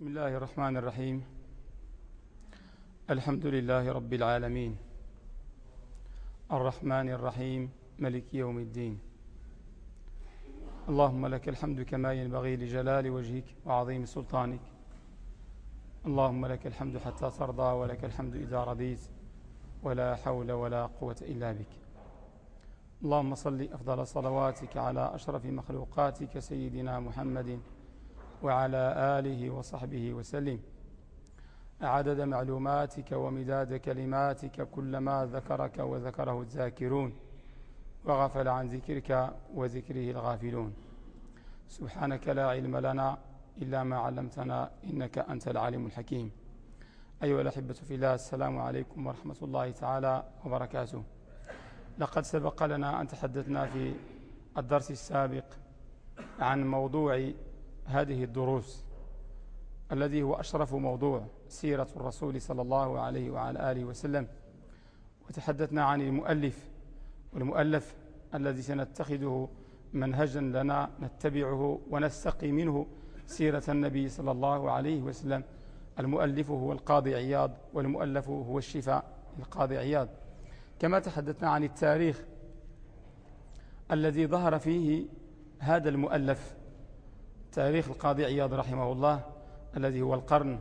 بسم الله الرحمن الرحيم. الحمد لله رب العالمين. الرحمن الرحيم. ملك يوم الدين. اللهم لك الحمد كما ينبغي لجلال وجهك وعظيم سلطانك. اللهم لك الحمد حتى ترضى ولك الحمد إذا رضيت. ولا حول ولا قوة إلا بك. اللهم صل أفضل صلواتك على أشرف مخلوقاتك سيدنا محمد وعلى آله وصحبه وسلم. عدد معلوماتك ومداد كلماتك كلما ذكرك وذكره الذاكرون وغفل عن ذكرك وذكره الغافلون. سبحانك لا علم لنا إلا ما علمتنا إنك أنت العالم الحكيم. أيها الأحبة في الله السلام عليكم ورحمة الله تعالى وبركاته. لقد سبق لنا أن تحدثنا في الدرس السابق عن موضوع هذه الدروس الذي هو أشرف موضوع سيرة الرسول صلى الله عليه وعلى آله وسلم. وتحدثنا عن المؤلف والمؤلف الذي سنتخذه منهجا لنا نتبعه ونستقي منه سيرة النبي صلى الله عليه وسلم. المؤلف هو القاضي عياض والمؤلف هو الشفاء القاضي عياض. كما تحدثنا عن التاريخ الذي ظهر فيه هذا المؤلف تاريخ القاضي عياض رحمه الله الذي هو القرن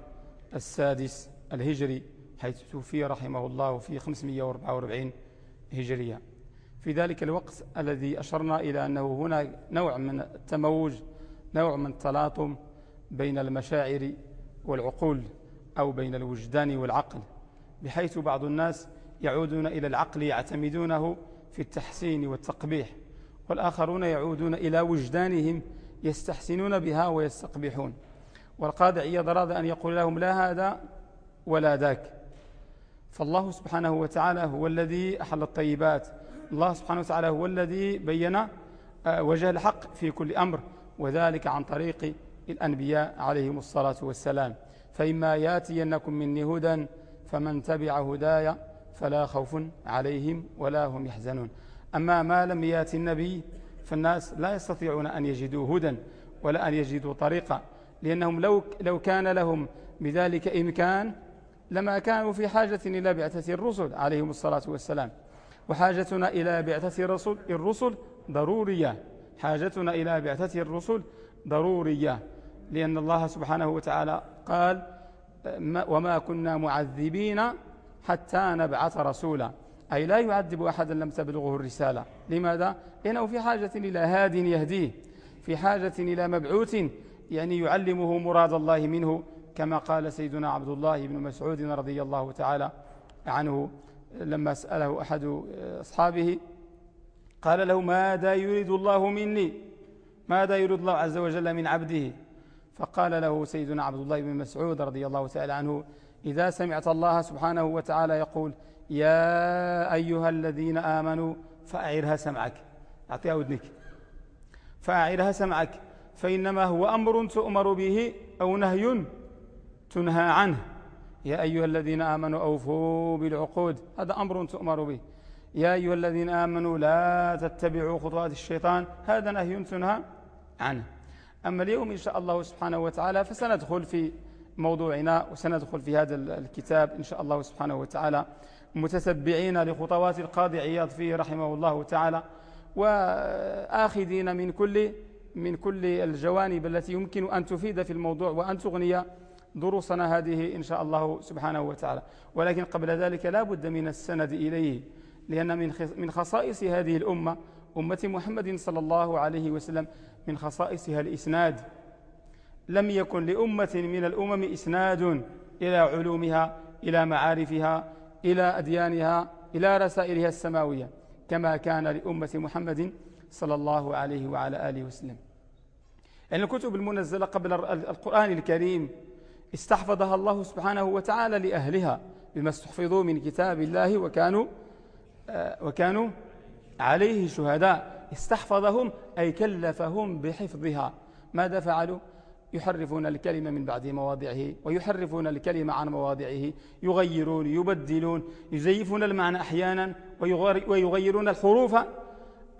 السادس الهجري حيث توفي رحمه الله في 544 هجرية. في ذلك الوقت الذي أشرنا إلى أنه هنا نوع من التموج نوع من التلاطم بين المشاعر والعقول أو بين الوجدان والعقل بحيث بعض الناس يعودون إلى العقل يعتمدونه في التحسين والتقبيح والآخرون يعودون إلى وجدانهم يستحسنون بها ويستقبحون. والقاضي عياض أراد أن يقول لهم لا هذا ولا ذاك. فالله سبحانه وتعالى هو الذي أحل الطيبات. الله سبحانه وتعالى هو الذي بين آه، وجه الحق في كل أمر وذلك عن طريق الأنبياء عليهم الصلاة والسلام. فإما ياتينكم مني هدى فمن تبع هدايا فلا خوف عليهم ولا هم يحزنون. أما ما لم يات النبي فالناس لا يستطيعون أن يجدوا هدى ولا أن يجدوا طريقة لأنهم لو, لو كان لهم بذلك إمكان لما كانوا في حاجة إلى بعثة الرسل عليهم الصلاة والسلام. وحاجتنا إلى بعثة الرسل, الرسل ضرورية. حاجتنا إلى بعثة الرسل ضرورية لأن الله سبحانه وتعالى قال وما كنا معذبين حتى نبعث رسولا. أي لا يعذب أحدا لم تبلغه الرسالة. لماذا؟ لأنه في حاجة إلى هاد يهديه في حاجة إلى مبعوث يعني يعلمه مراد الله منه كما قال سيدنا عبد الله بن مسعود رضي الله تعالى عنه لما سأله أحد أصحابه قال له ماذا يريد الله مني؟ ماذا يريد الله عز وجل من عبده؟ فقال له سيدنا عبد الله بن مسعود رضي الله تعالى عنه إذا سمعت الله سبحانه وتعالى يقول يا أيها الذين آمنوا فأعرها سمعك. أعطيها ودنك. فأعرها سمعك. فإنما هو أمر تؤمر به أو نهي تنهى عنه. يا أيها الذين آمنوا أوفوا بالعقود. هذا أمر تؤمر به. يا أيها الذين آمنوا لا تتبعوا خطوات الشيطان. هذا نهي تنهى عنه. أما اليوم إن شاء الله سبحانه وتعالى فسندخل في موضوعنا وسندخل في هذا الكتاب إن شاء الله سبحانه وتعالى. متتبعين لخطوات القاضي عياض فيه رحمه الله تعالى وآخذين من كل من كل الجوانب التي يمكن أن تفيد في الموضوع وأن تغني دروسنا هذه إن شاء الله سبحانه وتعالى. ولكن قبل ذلك لا بد من السند إليه لأن من خصائص هذه الأمة أمة محمد صلى الله عليه وسلم من خصائصها الإسناد. لم يكن لأمة من الأمم إسناد إلى علومها إلى معارفها إلى أديانها إلى رسائلها السماوية كما كان لأمة محمد صلى الله عليه وعلى آله وسلم. يعني الكتب المنزلة قبل القرآن الكريم استحفظها الله سبحانه وتعالى لأهلها بما استحفظوا من كتاب الله وكانوا آه، وكانوا عليه شهداء. استحفظهم أي كلفهم بحفظها. ماذا فعلوا؟ يحرفون الكلمة من بعد مواضعه ويحرفون الكلمة عن مواضعه يغيرون يبدلون يزيفون المعنى أحيانا ويغيرون الحروف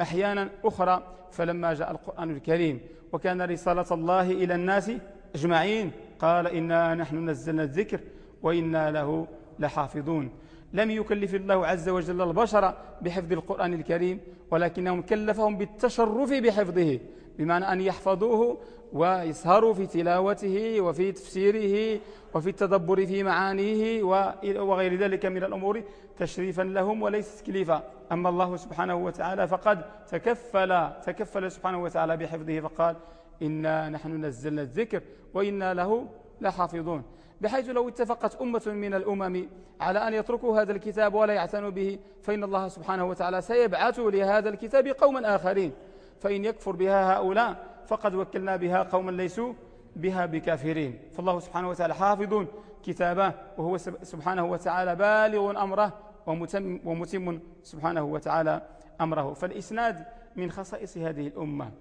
أحيانا أخرى. فلما جاء القرآن الكريم وكان رسالة الله إلى الناس أجمعين قال إنا نحن نزلنا الذكر وإنا له لحافظون. لم يكلف الله عز وجل البشر بحفظ القرآن الكريم ولكنهم كلفهم بالتشرف بحفظه بمعنى أن يحفظوه ويسهروا في تلاوته وفي تفسيره وفي التدبر في معانيه وغير ذلك من الأمور تشريفا لهم وليس تكليفا أما الله سبحانه وتعالى فقد تكفل تكفل سبحانه وتعالى بحفظه فقال إنا نحن نزلنا الذكر وإنا له لحافظون. بحيث لو اتفقت أمة من الأمم على أن يتركوا هذا الكتاب ولا يعتنوا به فإن الله سبحانه وتعالى سيبعث لهذا الكتاب قوما آخرين. فإن يكفر بها هؤلاء فقد وكلنا بها قوما ليسوا بها بكافرين. فالله سبحانه وتعالى حافظ كتابه وهو سبحانه وتعالى بالغ أمره ومتم, ومتم سبحانه وتعالى أمره. فالإسناد من خصائص هذه الأمة.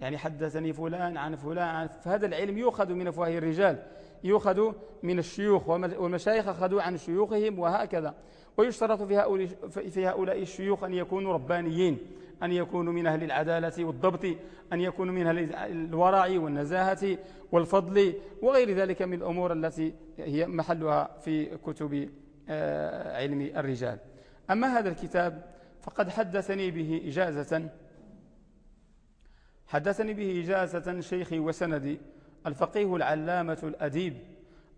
يعني حدثني فلان عن فلان عن فهذا العلم يؤخذ من أفواه الرجال يؤخذ من الشيوخ والمشايخ أخذوا عن شيوخهم وهكذا. ويشترط في هؤلاء الشيوخ أن يكونوا ربانيين. أن يكونوا من أهل العدالة والضبط أن يكونوا من أهل الورع والنزاهة والفضل وغير ذلك من الأمور التي هي محلها في كتب آه، علم الرجال. أما هذا الكتاب فقد حدثني به إجازة. حدثني به إجازة شيخي وسندي الفقيه العلامة الأديب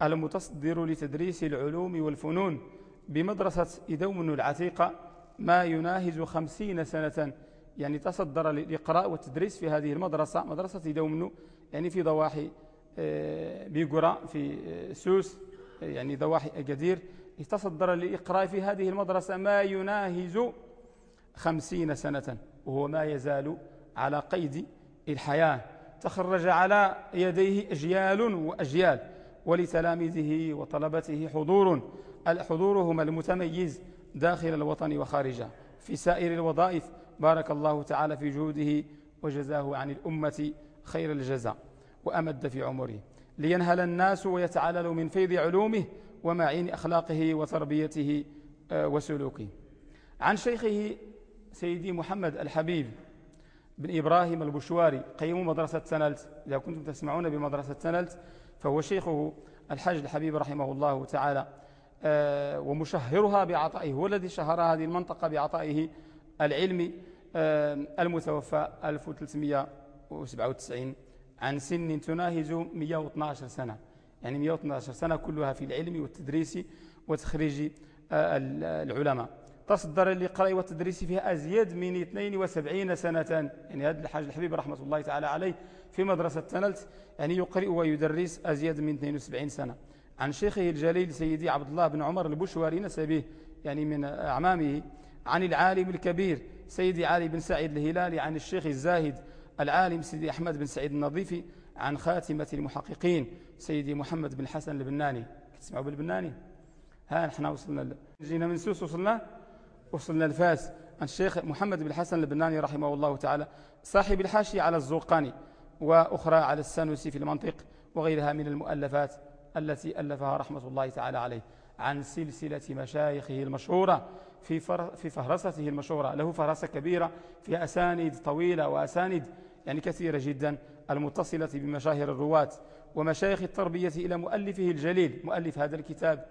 المتصدر لتدريس العلوم والفنون بمدرسة إدومن العتيقة ما يناهز خمسين سنة يعني تصدر للإقراء والتدريس في هذه المدرسة مدرسة دومنو يعني في ضواحي آه، بيقرأ في آه، سوس يعني ضواحي أكادير تصدر للإقراء في هذه المدرسة ما يناهز خمسين سنة وهو ما يزال على قيد الحياة. تخرج على يديه أجيال وأجيال ولتلاميذه وطلبته حضور. حضورهم المتميز داخل الوطن وخارجه. في سائر الوظائف بارك الله تعالى في جهوده وجزاه عن الأمة خير الجزاء وأمد في عمره. لينهل الناس ويتعللوا من فيض علومه ومعين أخلاقه وتربيته آه، وسلوكه. عن شيخه سيدي محمد الحبيب بن إبراهيم البشواري قيم مدرسة سنلت. إذا كنتم تسمعون بمدرسة سنلت فهو شيخه الحاج الحبيب رحمه الله تعالى آه، ومشهرها بعطائه. هو الذي شهر هذه المنطقة بعطائه العلمي المتوفى 1397 عن سن تناهز 112 سنة. يعني 112 سنة كلها في العلم والتدريس وتخريج آه، العلماء. تصدر للقراء والتدريس فيها أزيد من 72 سنة. يعني هذا الحاج الحبيب رحمة الله تعالى عليه في مدرسة تنلت يعني يقرئ ويدرس أزيد من 72 سنة. عن شيخه الجليل سيدي عبد الله بن عمر البشواري نسبه يعني من أعمامه. عن العالم الكبير سيدي علي بن سعيد الهلالي عن الشيخ الزاهد العالم سيدي أحمد بن سعيد النظيفي عن خاتمة المحققين سيدي محمد بن حسن البناني. تسمعوا بالبناني؟ ها نحن وصلنا جينا من سوس وصلنا؟ وصلنا الفاس عن الشيخ محمد بن حسن البناني رحمه الله تعالى صاحب الحاشية على الزوقاني وأخرى على السانوسي في المنطق وغيرها من المؤلفات التي ألفها رحمة الله تعالى عليه. عن سلسلة مشايخه المشهورة في, في فهرسته المشهورة. له فهرسة كبيرة فيها أسانيد طويلة وأسانيد يعني كثيرة جدا المتصلة بمشاهر الرواة ومشايخ التربية إلى مؤلفه الجليل مؤلف هذا الكتاب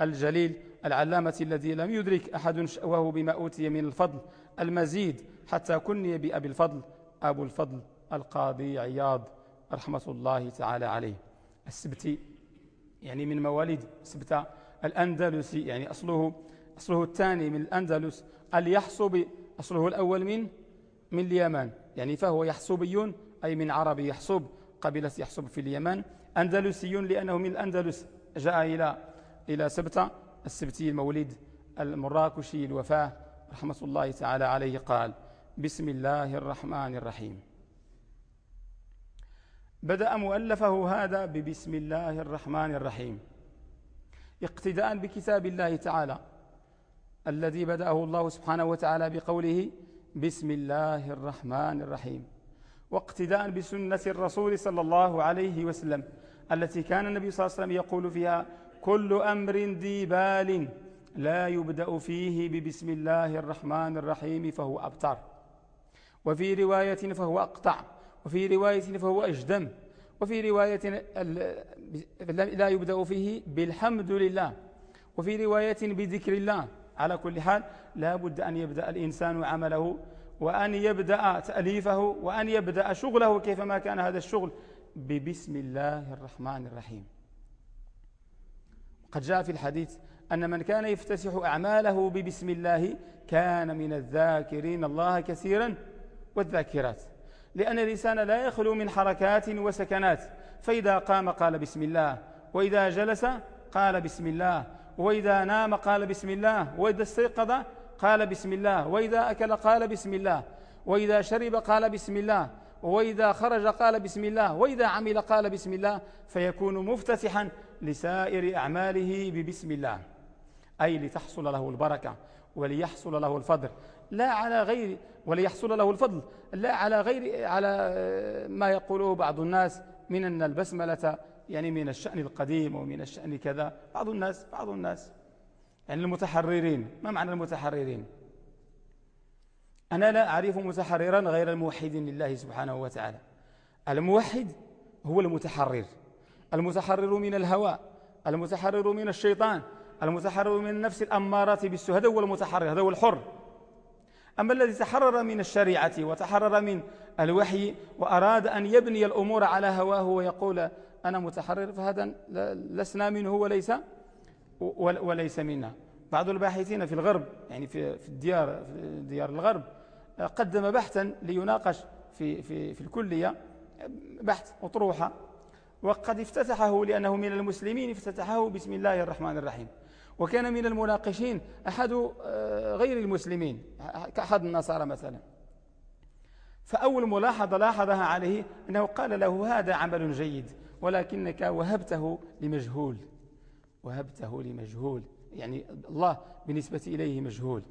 الجليل العلامة الذي لم يدرك أحد شأوه بما أوتي من الفضل المزيد حتى كني بأبي الفضل أبو الفضل القاضي عياض رحمة الله تعالى عليه. السبتي يعني من مواليد سبتة الأندلسي يعني أصله أصله الثاني من الأندلس. اليحصبي أصله الأول من من اليمن. يعني فهو يحصبي أي من عربي يحصب قبيلة يحصب في اليمن. أندلسي لأنه من الأندلس جاء إلى إلى سبتة السبتي المولد المراكشي الوفاة رحمة الله تعالى عليه قال بسم الله الرحمن الرحيم. بدأ مؤلفه هذا ببسم الله الرحمن الرحيم. اقتداء بكتاب الله تعالى الذي بدأه الله سبحانه وتعالى بقوله بسم الله الرحمن الرحيم. واقتداء بسنة الرسول صلى الله عليه وسلم التي كان النبي صلى الله عليه وسلم يقول فيها كل أمر ذي بال لا يبدأ فيه ببسم الله الرحمن الرحيم فهو أبتر. وفي رواية فهو أقطع وفي رواية فهو أجدم وفي رواية لا يبدأ فيه بالحمد لله. وفي رواية بذكر الله. على كل حال لا بد أن يبدأ الإنسان عمله وأن يبدأ تأليفه وأن يبدأ شغله كيفما كان هذا الشغل. ببسم الله الرحمن الرحيم. قد جاء في الحديث أن من كان يفتتح أعماله ببسم الله كان من الذاكرين الله كثيرا والذاكرات. لأن الإنسان لا يخلو من حركات وسكنات. فإذا قام قال بسم الله وإذا جلس قال بسم الله وإذا نام قال بسم الله وإذا استيقظ قال بسم الله وإذا أكل قال بسم الله وإذا شرب قال بسم الله وإذا خرج قال بسم الله وإذا عمل قال بسم الله فيكون مفتتحا لسائر أعماله ببسم الله. أي لتحصل له البركة وليحصل له الفضل. لا على غير وليحصل له الفضل. لا على غير على ما يقوله بعض الناس. من أن البسملة يعني من الشأن القديم ومن الشأن كذا. بعض الناس بعض الناس. يعني المتحررين. ما معنى المتحررين؟ أنا لا أعرف متحررا غير الموحد لله سبحانه وتعالى. الموحد هو المتحرر. المتحرر من الهوى. المتحرر من الشيطان. المتحرر من النفس الأمارة بالسوء هذا هو المتحرر هذا هو الحر. أما الذي تحرر من الشريعة وتحرر من الوحي وأراد أن يبني الأمور على هواه ويقول أنا متحرر فهذا لسنا منه وليس وليس منا. بعض الباحثين في الغرب يعني في في الديار في ديار الغرب قدم بحثا ليناقش في في في الكلية بحث أطروحة وقد افتتحه لأنه من المسلمين افتتحه بسم الله الرحمن الرحيم. وكان من المناقشين أحد آه، غير المسلمين كأحد النصارى مثلا. فأول ملاحظة لاحظها عليه أنه قال له هذا عمل جيد ولكنك وهبته لمجهول. وهبته لمجهول يعني الله بالنسبة إليه مجهول.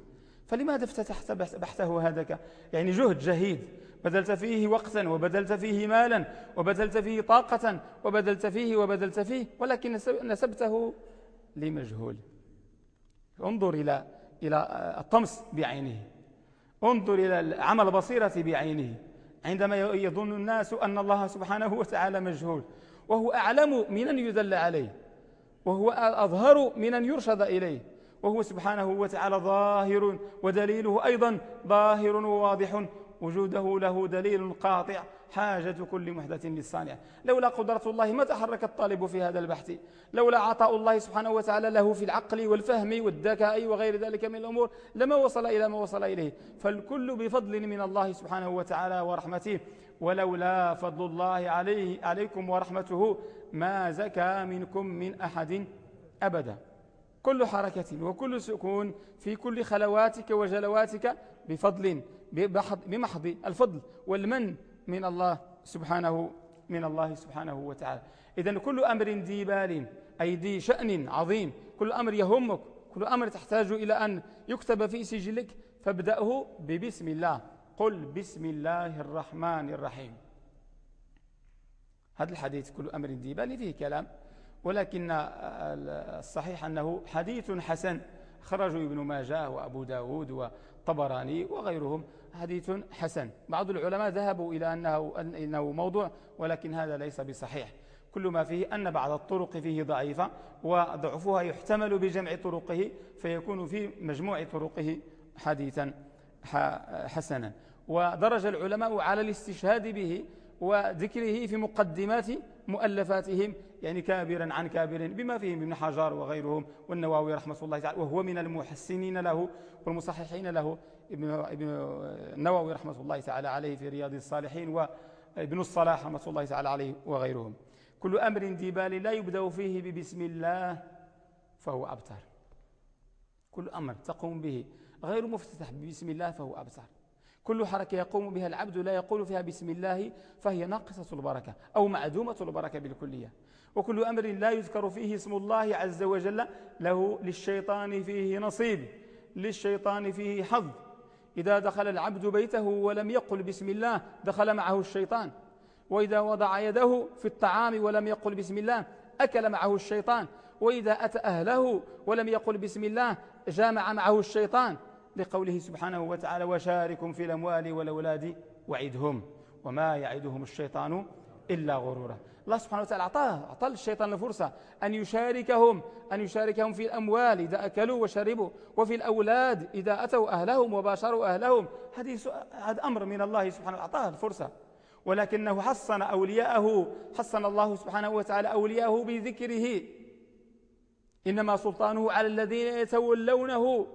فلماذا افتتحت بحثه هذاك؟ يعني جهد جهيد. بذلت فيه وقتا وبذلت فيه مالا وبذلت فيه طاقة وبذلت فيه وبذلت فيه ولكن نسبته لمجهول. انظر إلى إلى الطمس بعينه. انظر إلى عمل البصيرة بعينه. عندما يظن الناس أن الله سبحانه وتعالى مجهول وهو أعلم من أن يدل عليه وهو أظهر من أن يرشد إليه وهو سبحانه وتعالى ظاهر ودليله أيضا ظاهر وواضح وجوده له دليل قاطع حاجة كل محدث للصانع. لولا قدرة الله ما تحرك الطالب في هذا البحث. لولا عطاء الله سبحانه وتعالى له في العقل والفهم والذكاء وغير ذلك من الأمور لما وصل إلى ما وصل إليه. فالكل بفضل من الله سبحانه وتعالى ورحمته. ولولا فضل الله عليه عليكم ورحمته ما زكى منكم من أحد أبدا. كل حركة وكل سكون في كل خلواتك وجلواتك بفضل. بمحض الفضل والمن من الله سبحانه من الله سبحانه وتعالى. إذا كل أمر ذي بال أي ذي شأن عظيم. كل أمر يهمك كل أمر تحتاج إلى أن يكتب في سجلك فابدأه ببسم الله. قل بسم الله الرحمن الرحيم. هذا الحديث كل أمر ذي بال فيه كلام ولكن الصحيح أنه حديث حسن. خرجوا ابن ماجه وأبو داود والطبراني وغيرهم حديث حسن. بعض العلماء ذهبوا إلى أنه, أنه موضوع ولكن هذا ليس بصحيح. كل ما فيه أن بعض الطرق فيه ضعيفة وضعفها يحتمل بجمع طرقه فيكون في مجموع طرقه حديثا حسنا. ودرج العلماء على الاستشهاد به وذكره في مقدمات مؤلفاتهم يعني كابرا عن كابر بما فيهم ابن حجار وغيرهم والنواوي رحمة الله تعالى وهو من المحسنين له والمصححين له. ابن, ابن النووي رحمة الله تعالى عليه في رياض الصالحين وابن الصلاح رحمة الله تعالى عليه وغيرهم. كل أمر ديبال لا يبدأ فيه ببسم الله فهو أبتر. كل أمر تقوم به غير مفتتح ببسم الله فهو أبتر. كل حركة يقوم بها العبد لا يقول فيها بسم الله فهي ناقصة البركة أو معدومة البركة بالكلية. وكل أمر لا يذكر فيه اسم الله عز وجل له للشيطان فيه نصيب للشيطان فيه حظ. إذا دخل العبد بيته ولم يقل بسم الله دخل معه الشيطان. وإذا وضع يده في الطعام ولم يقل بسم الله أكل معه الشيطان. وإذا أتى أهله ولم يقل بسم الله جامع معه الشيطان. لقوله سبحانه وتعالى وشاركم في الأموال والأولاد وعدهم وما يعدهم الشيطان إلا غرورا. الله سبحانه وتعالى أعطاه أعطى للشيطان الفرصة أن يشاركهم أن يشاركهم في الأموال إذا أكلوا وشربوا وفي الأولاد إذا أتوا أهلهم وباشروا أهلهم. هذه هذا أمر من الله سبحانه وتعالى أعطاه الفرصة. ولكنه حصن أولياءه حصن الله سبحانه وتعالى أولياءه بذكره. إنما سلطانه على الذين يتولونه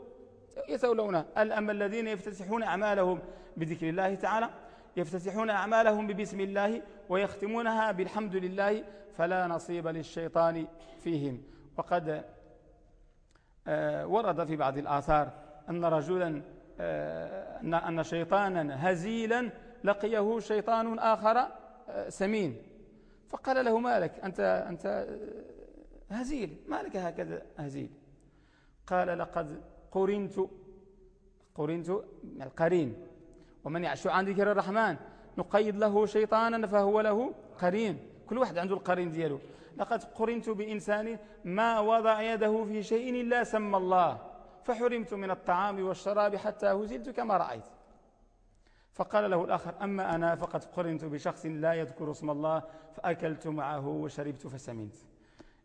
يتولونه أما الذين يفتتحون أعمالهم بذكر الله تعالى. يفتتحون أعمالهم ببسم الله ويختمونها بالحمد لله فلا نصيب للشيطان فيهم. وقد آه، ورد في بعض الآثار أن رجلا آه، أن شيطانا هزيلا لقيه شيطان آخر آه، سمين. فقال له ما لك أنت, أنت هزيل. ما لك هكذا هزيل؟ قال لقد قرنت قرنت القرين. ومن يعش عن ذكر الرحمن نقيد له شيطانا فهو له قرين. كل واحد عنده القرين دياله لقد قرنت بإنسان ما وضع يده في شيء إلا سمى الله فحرمت من الطعام والشراب حتى هزلت كما رأيت. فقال له الآخر أما أنا فقد قرنت بشخص لا يذكر اسم الله فأكلت معه وشربت فسمنت.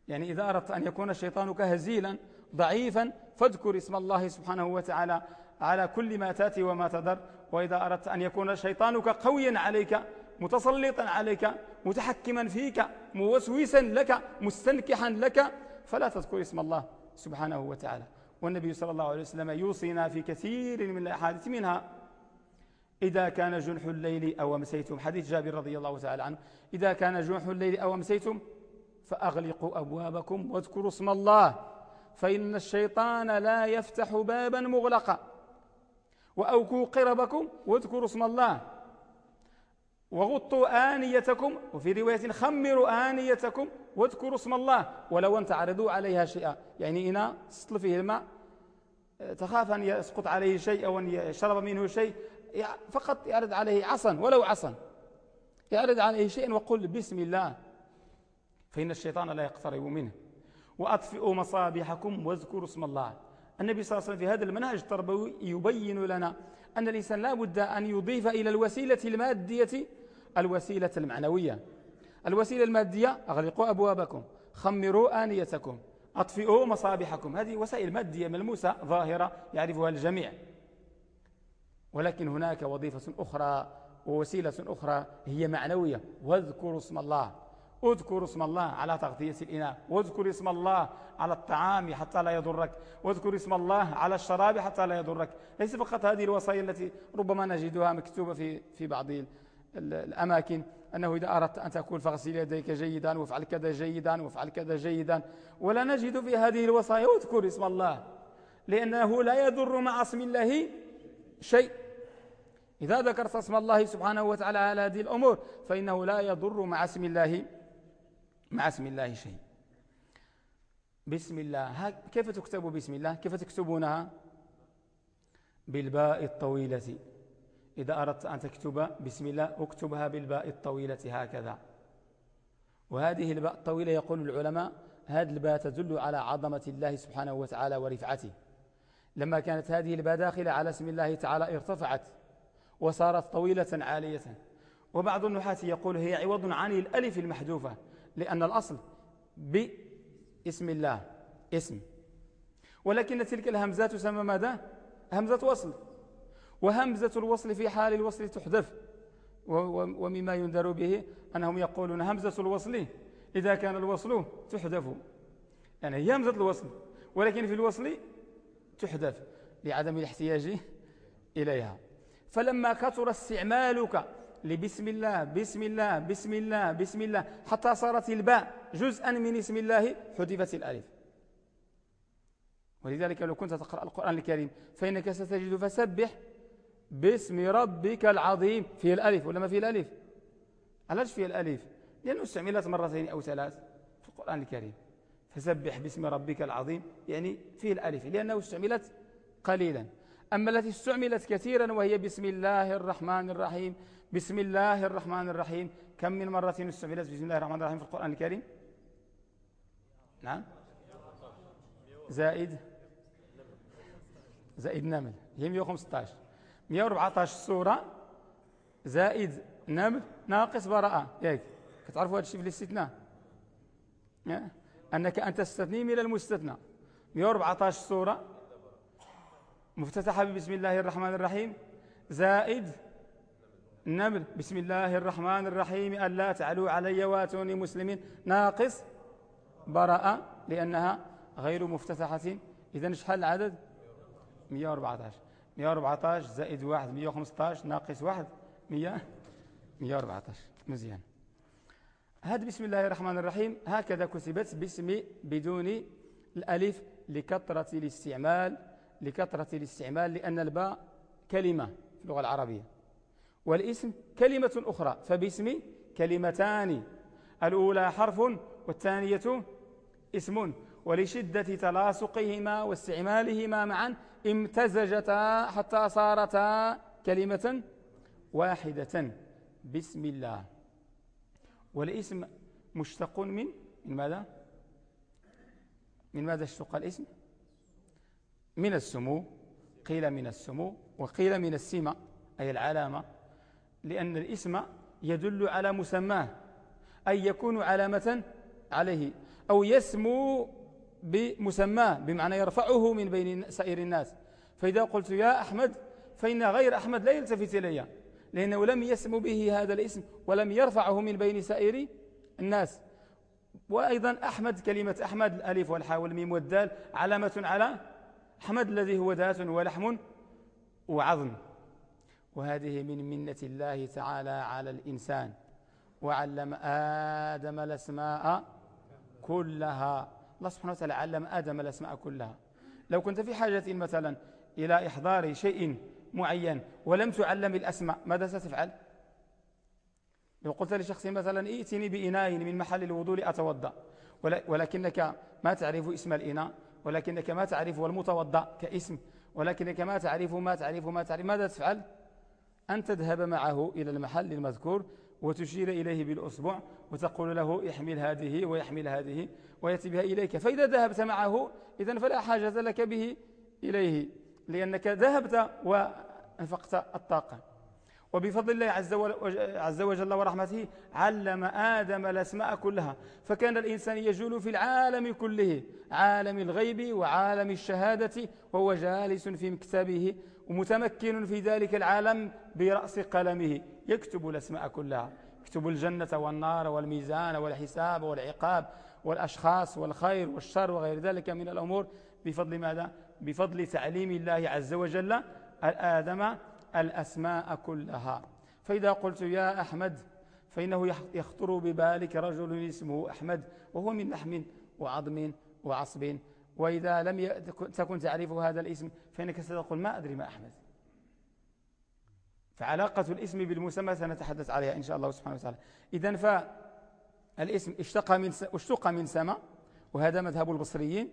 يعني إذا أردت أن يكون شيطانك هزيلا ضعيفا فاذكر اسم الله سبحانه وتعالى على كل ما تأتي وما تذر وإذا أردت أن يكون شيطانك قويا عليك متسلطا عليك متحكما فيك موسوسا لك مستنكحا لك فلا تذكر اسم الله سبحانه وتعالى. والنبي صلى الله عليه وسلم يوصينا في كثير من الأحاديث منها إذا كان جنح الليل أو أمسيتم حديث جابر رضي الله تعالى عنه إذا كان جنح الليل أو أمسيتم فأغلقوا أبوابكم واذكروا اسم الله فإن الشيطان لا يفتح بابا مغلقا. وأوكوا قربكم واذكروا اسم الله. وغطوا آنيتكم وفي رواية خمروا آنيتكم واذكروا اسم الله. ولو أن تعرضوا عليها شيئا. يعني إنا سطل فيه الماء تخاف أن يسقط عليه شيء أو أن يشرب منه شيء فقط يعرض عليه عصا ولو عصا. يعرض عليه شيئا وقل بسم الله. فإن الشيطان لا يقترب منه. وأطفئوا مصابيحكم واذكروا اسم الله. النبي صلى الله عليه وسلم في هذا المنهج التربوي يبين لنا أن الإنسان لا بد أن يضيف إلى الوسيلة المادية الوسيلة المعنوية. الوسيلة المادية أغلقوا أبوابكم خمروا آنيتكم أطفئوا مصابيحكم. هذه وسائل مادية ملموسة ظاهرة يعرفها الجميع. ولكن هناك وظيفة أخرى ووسيلة أخرى هي معنوية. واذكروا اسم الله. اذكر اسم الله على تغطية الإناء واذكر اسم الله على الطعام حتى لا يضرك واذكر اسم الله على الشراب حتى لا يضرك. ليس فقط هذه الوصايا التي ربما نجدها مكتوبة في, في بعض الأماكن أنه إذا أردت أن تأكل فاغسل يديك جيدا وافعل كذا جيدا وافعل كذا جيدا. ولا نجد في هذه الوصايا اذكر اسم الله لأنه لا يضر مع اسم الله شيء. إذا ذكرت اسم الله سبحانه وتعالى على هذه الأمور فإنه لا يضر مع اسم الله مع اسم الله شيء. بسم الله. كيف تكتب بسم الله؟ كيف تكتبونها؟ بالباء الطويلة. إذا أردت أن تكتب بسم الله اكتبها بالباء الطويلة هكذا. وهذه الباء الطويلة يقول العلماء هذه الباء تدل على عظمة الله سبحانه وتعالى ورفعته. لما كانت هذه الباء داخلة على اسم الله تعالى ارتفعت وصارت طويلة عالية. وبعض النحاة يقول هي عوض عن الألف المحذوفة. لأن الأصل باسم الله اسم. ولكن تلك الهمزات تسمى ماذا؟ همزة وصل. وهمزة الوصل في حال الوصل تحذف. ومما ينذر به أنهم يقولون همزة الوصل إذا كان الوصل تحذف. يعني هي همزة الوصل ولكن في الوصل تحذف لعدم الاحتياج إليها. فلما كثر استعمالك لبسم الله بسم الله بسم الله بسم الله. حتى صارت الباء جزءا من اسم الله حذفت الألف. ولذلك لو كنت تقرأ القرآن الكريم فإنك ستجد فسبح باسم ربك العظيم. في الألف ولا ما في الألف؟ علاش في الألف؟ لأنه استعملت مرتين أو ثلاث في القرآن الكريم. فسبح باسم ربك العظيم يعني فيه الألف لأنه استعملت قليلا. أما التي استعملت كثيرا وهي بسم الله الرحمن الرحيم بسم الله الرحمن الرحيم. كم من مرة استعملت بسم الله الرحمن الرحيم في القرآن الكريم؟ نعم. زائد. زائد نمل. هي 115 114 سورة. زائد نمل. ناقص براءة. ياك كتعرفوا هذا الشيء في الاستثناء؟ أنك أن تستثني من المستثنى. 114 سورة. مفتتحة بسم الله الرحمن الرحيم. زائد النمل بسم الله الرحمن الرحيم ألا تعلوا علي واتوني مسلمين. ناقص براءة لأنها غير مفتتحة. إذا شحال العدد؟ 114 114 زائد 1 115 ناقص 1 100 114 مزيان. هذا بسم الله الرحمن الرحيم هكذا كتبت باسم بدون الألف لكثرة الاستعمال لكثرة الاستعمال لأن الباء كلمة في اللغة العربية. والاسم كلمة أخرى فباسم كلمتان الأولى حرف والثانية اسم ولشدة تلاصقهما واستعمالهما معا امتزجتا حتى صارتا كلمة واحدة. بسم الله. والاسم مشتق من من ماذا؟ من ماذا اشتق الاسم؟ من السمو. قيل من السمو وقيل من السمة أي العلامة. لأن الإسم يدل على مسماه أي يكون علامة عليه أو يسمو بمسماه بمعنى يرفعه من بين سائر الناس. فإذا قلت يا أحمد فإن غير أحمد لا يلتفت إلي لأنه لم يسمو به هذا الاسم ولم يرفعه من بين سائر الناس. وأيضا أحمد كلمة أحمد الألف والحاء والميم والدال علامة على أحمد الذي هو ذات ولحم وعظم. وهذه من منة الله تعالى على الإنسان وعلم آدم الأسماء كلها الله سبحانه وتعالى علم آدم الأسماء كلها لو كنت في حاجة مثلا إلى إحضار شيء معين ولم تعلم الأسماء ماذا ستفعل؟ لو قلت لشخص مثلا ائتني بإناء من محل الوضوء لأتوضأ ولكنك ما تعرف اسم الإناء ولكنك ما تعرف المتوضأ كاسم ولكنك ما تعرف ما تعرف ما تعرف ماذا تفعل؟ أن تذهب معه إلى المحل المذكور وتشير إليه بالأصبع وتقول له احمل هذه ويحمل هذه ويأتي بها إليك. فإذا ذهبت معه إذن فلا حاجة لك به إليه لأنك ذهبت وأنفقت الطاقة. وبفضل الله عز وجل ورحمته علم آدم الأسماء كلها. فكان الإنسان يجول في العالم كله عالم الغيب وعالم الشهادة وهو جالس في مكتبه ومتمكن في ذلك العالم برأس قلمه. يكتب الأسماء كلها. يكتب الجنة والنار والميزان والحساب والعقاب والأشخاص والخير والشر وغير ذلك من الأمور. بفضل ماذا؟ بفضل تعليم الله عز وجل الآدم الأسماء كلها. فإذا قلت يا أحمد فإنه يخطر ببالك رجل اسمه أحمد وهو من لحم وعظم وعصب. وإذا لم تكن تعرف هذا الاسم فإنك ستقول ما أدري ما أحمد. فعلاقة الاسم بالمسمى سنتحدث عليها إن شاء الله سبحانه وتعالى. إذن فالاسم اشتق من اشتق من سما وهذا مذهب البصريين.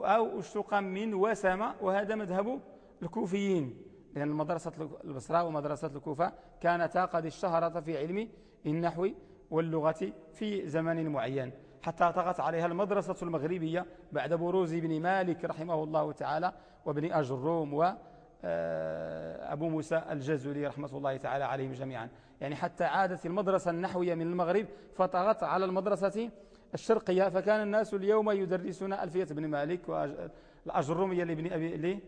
أو اشتق من وسما وهذا مذهب الكوفيين. لأن مدرسة البصرة ومدرسة الكوفة كانتا قد اشتهرت في علم النحو واللغة في زمن معين. حتى طغت عليها المدرسة المغربية بعد بروز ابن مالك رحمه الله تعالى وابن أجروم وأبو آه، موسى الجزولي رحمة الله تعالى عليهم جميعا. يعني حتى عادت المدرسة النحوية من المغرب فطغت على المدرسة الشرقية فكان الناس اليوم يدرسون ألفية بن مالك والأجرومية لابن, أبي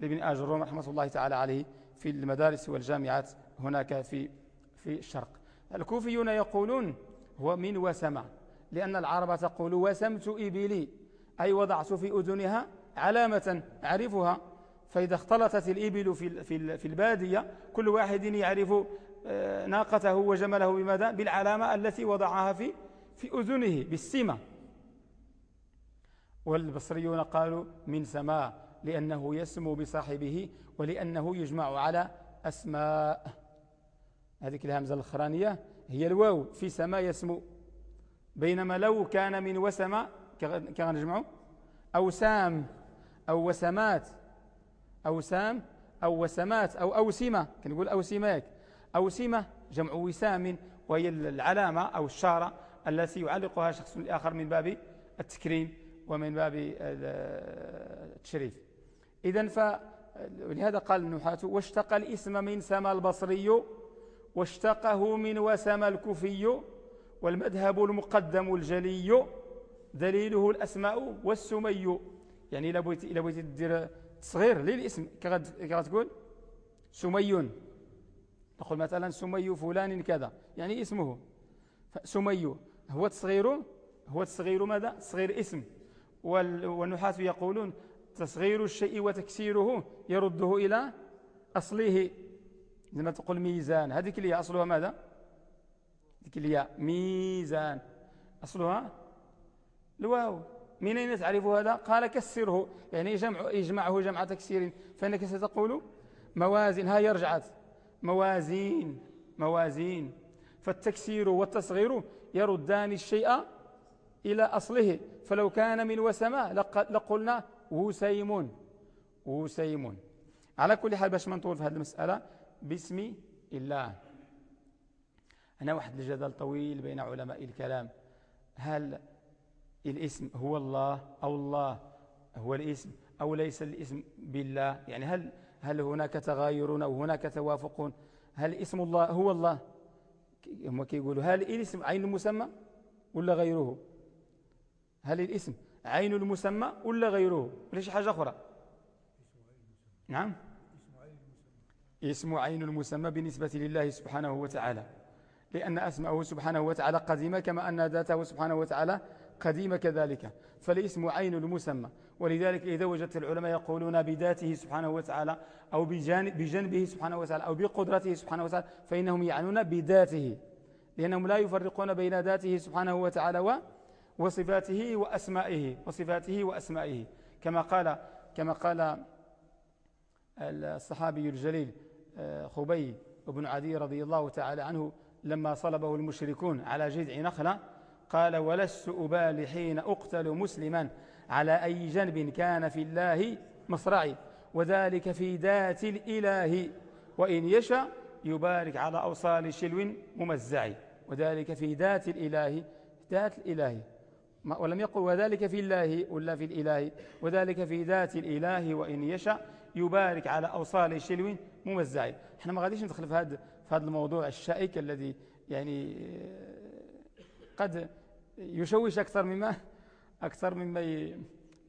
لابن أجروم رحمة الله تعالى عليه في المدارس والجامعات هناك في في الشرق. الكوفيون يقولون هو من وسمع لأن العرب تقول وسمت إبلي أي وضعت في أذنها علامة أعرفها. فإذا اختلطت الإبل في في البادية كل واحد يعرف آه، ناقته وجمله بماذا؟ بالعلامة التي وضعها في في أذنه بالسمة. والبصريون قالوا من سماء لأنه يسمو بصاحبه ولأنه يجمع على أسماء. هذه الهمزة الأخرانية هي الواو في سماء يسمو بينما لو كان من وسم كان نجمعه أوسام أو وسمات أوسام أو وسمات أو أوسمة كنقول أوسماك أوسمة جمع وسام وهي العلامة أو الشارة التي يعلقها شخص آخر من باب التكريم ومن باب التشريف. إذا فلهذا قال النحاة واشتق الإسم من سما البصري واشتقه من وسم الكوفي والمذهب المقدم الجلي دليله الأسماء والسمي. يعني إلا بغيتي بغيتي دير تصغير للاسم كغتقول سمي. نقول مثلا سمي فلان كذا يعني اسمه. سمي هو تصغير هو تصغير ماذا؟ تصغير اسم. والنحاة يقولون تصغير الشيء وتكسيره يرده إلى أصله. لما تقول ميزان هذه اللي أصلها ماذا؟ ذيك اللي ميزان. أصلها الواو. من أين تعرف هذا؟ قال كسره. يعني جمع يجمعه جمع تكسير. فإنك ستقول موازين. هاي رجعت موازين. موازين. فالتكسير والتصغير يردان الشيء إلى أصله. فلو كان من وسماء لقلنا وسيم. وسيم. على كل حال باش ما نطول في هذه المسألة باسم الله. هنا واحد الجدل طويل بين علماء الكلام. هل الاسم هو الله أو الله هو الاسم أو ليس الاسم بالله؟ يعني هل هل هناك تغاير أو هناك توافق هل اسم الله هو الله؟ هم كيقولوا هل الاسم عين المسمى ولا غيره؟ هل الاسم عين المسمى ولا غيره؟ ولا شي حاجة أخرى؟ نعم. اسم عين المسمى بالنسبة لله سبحانه وتعالى. لأن أسماءه سبحانه وتعالى قديمة كما أن ذاته سبحانه وتعالى قديمة كذلك. فالاسم عين المسمى. ولذلك إذا وجدت العلماء يقولون بذاته سبحانه وتعالى أو بجنبه سبحانه وتعالى أو بقدرته سبحانه وتعالى فإنهم يعنون بذاته. لأنهم لا يفرقون بين ذاته سبحانه وتعالى وصفاته وأسمائه وصفاته وأسمائه. كما قال كما قال الصحابي الجليل آه، خبي بن عدي رضي الله تعالى عنه لما صلبه المشركون على جذع نخلة قال ولست أبالي حين أقتل مسلما على أي جنب كان في الله مصرعي وذلك في ذات الإله وإن يشاء يبارك على أوصال شلو ممزع وذلك في ذات الإله ذات الإله. ولم يقل وذلك في الله ولا في الإله وذلك في ذات الإله وإن يشاء يبارك على أوصال شلو ممزع إحنا ما غاديش ندخل في هذا هذا الموضوع الشائك الذي يعني قد يشوش أكثر مما أكثر مما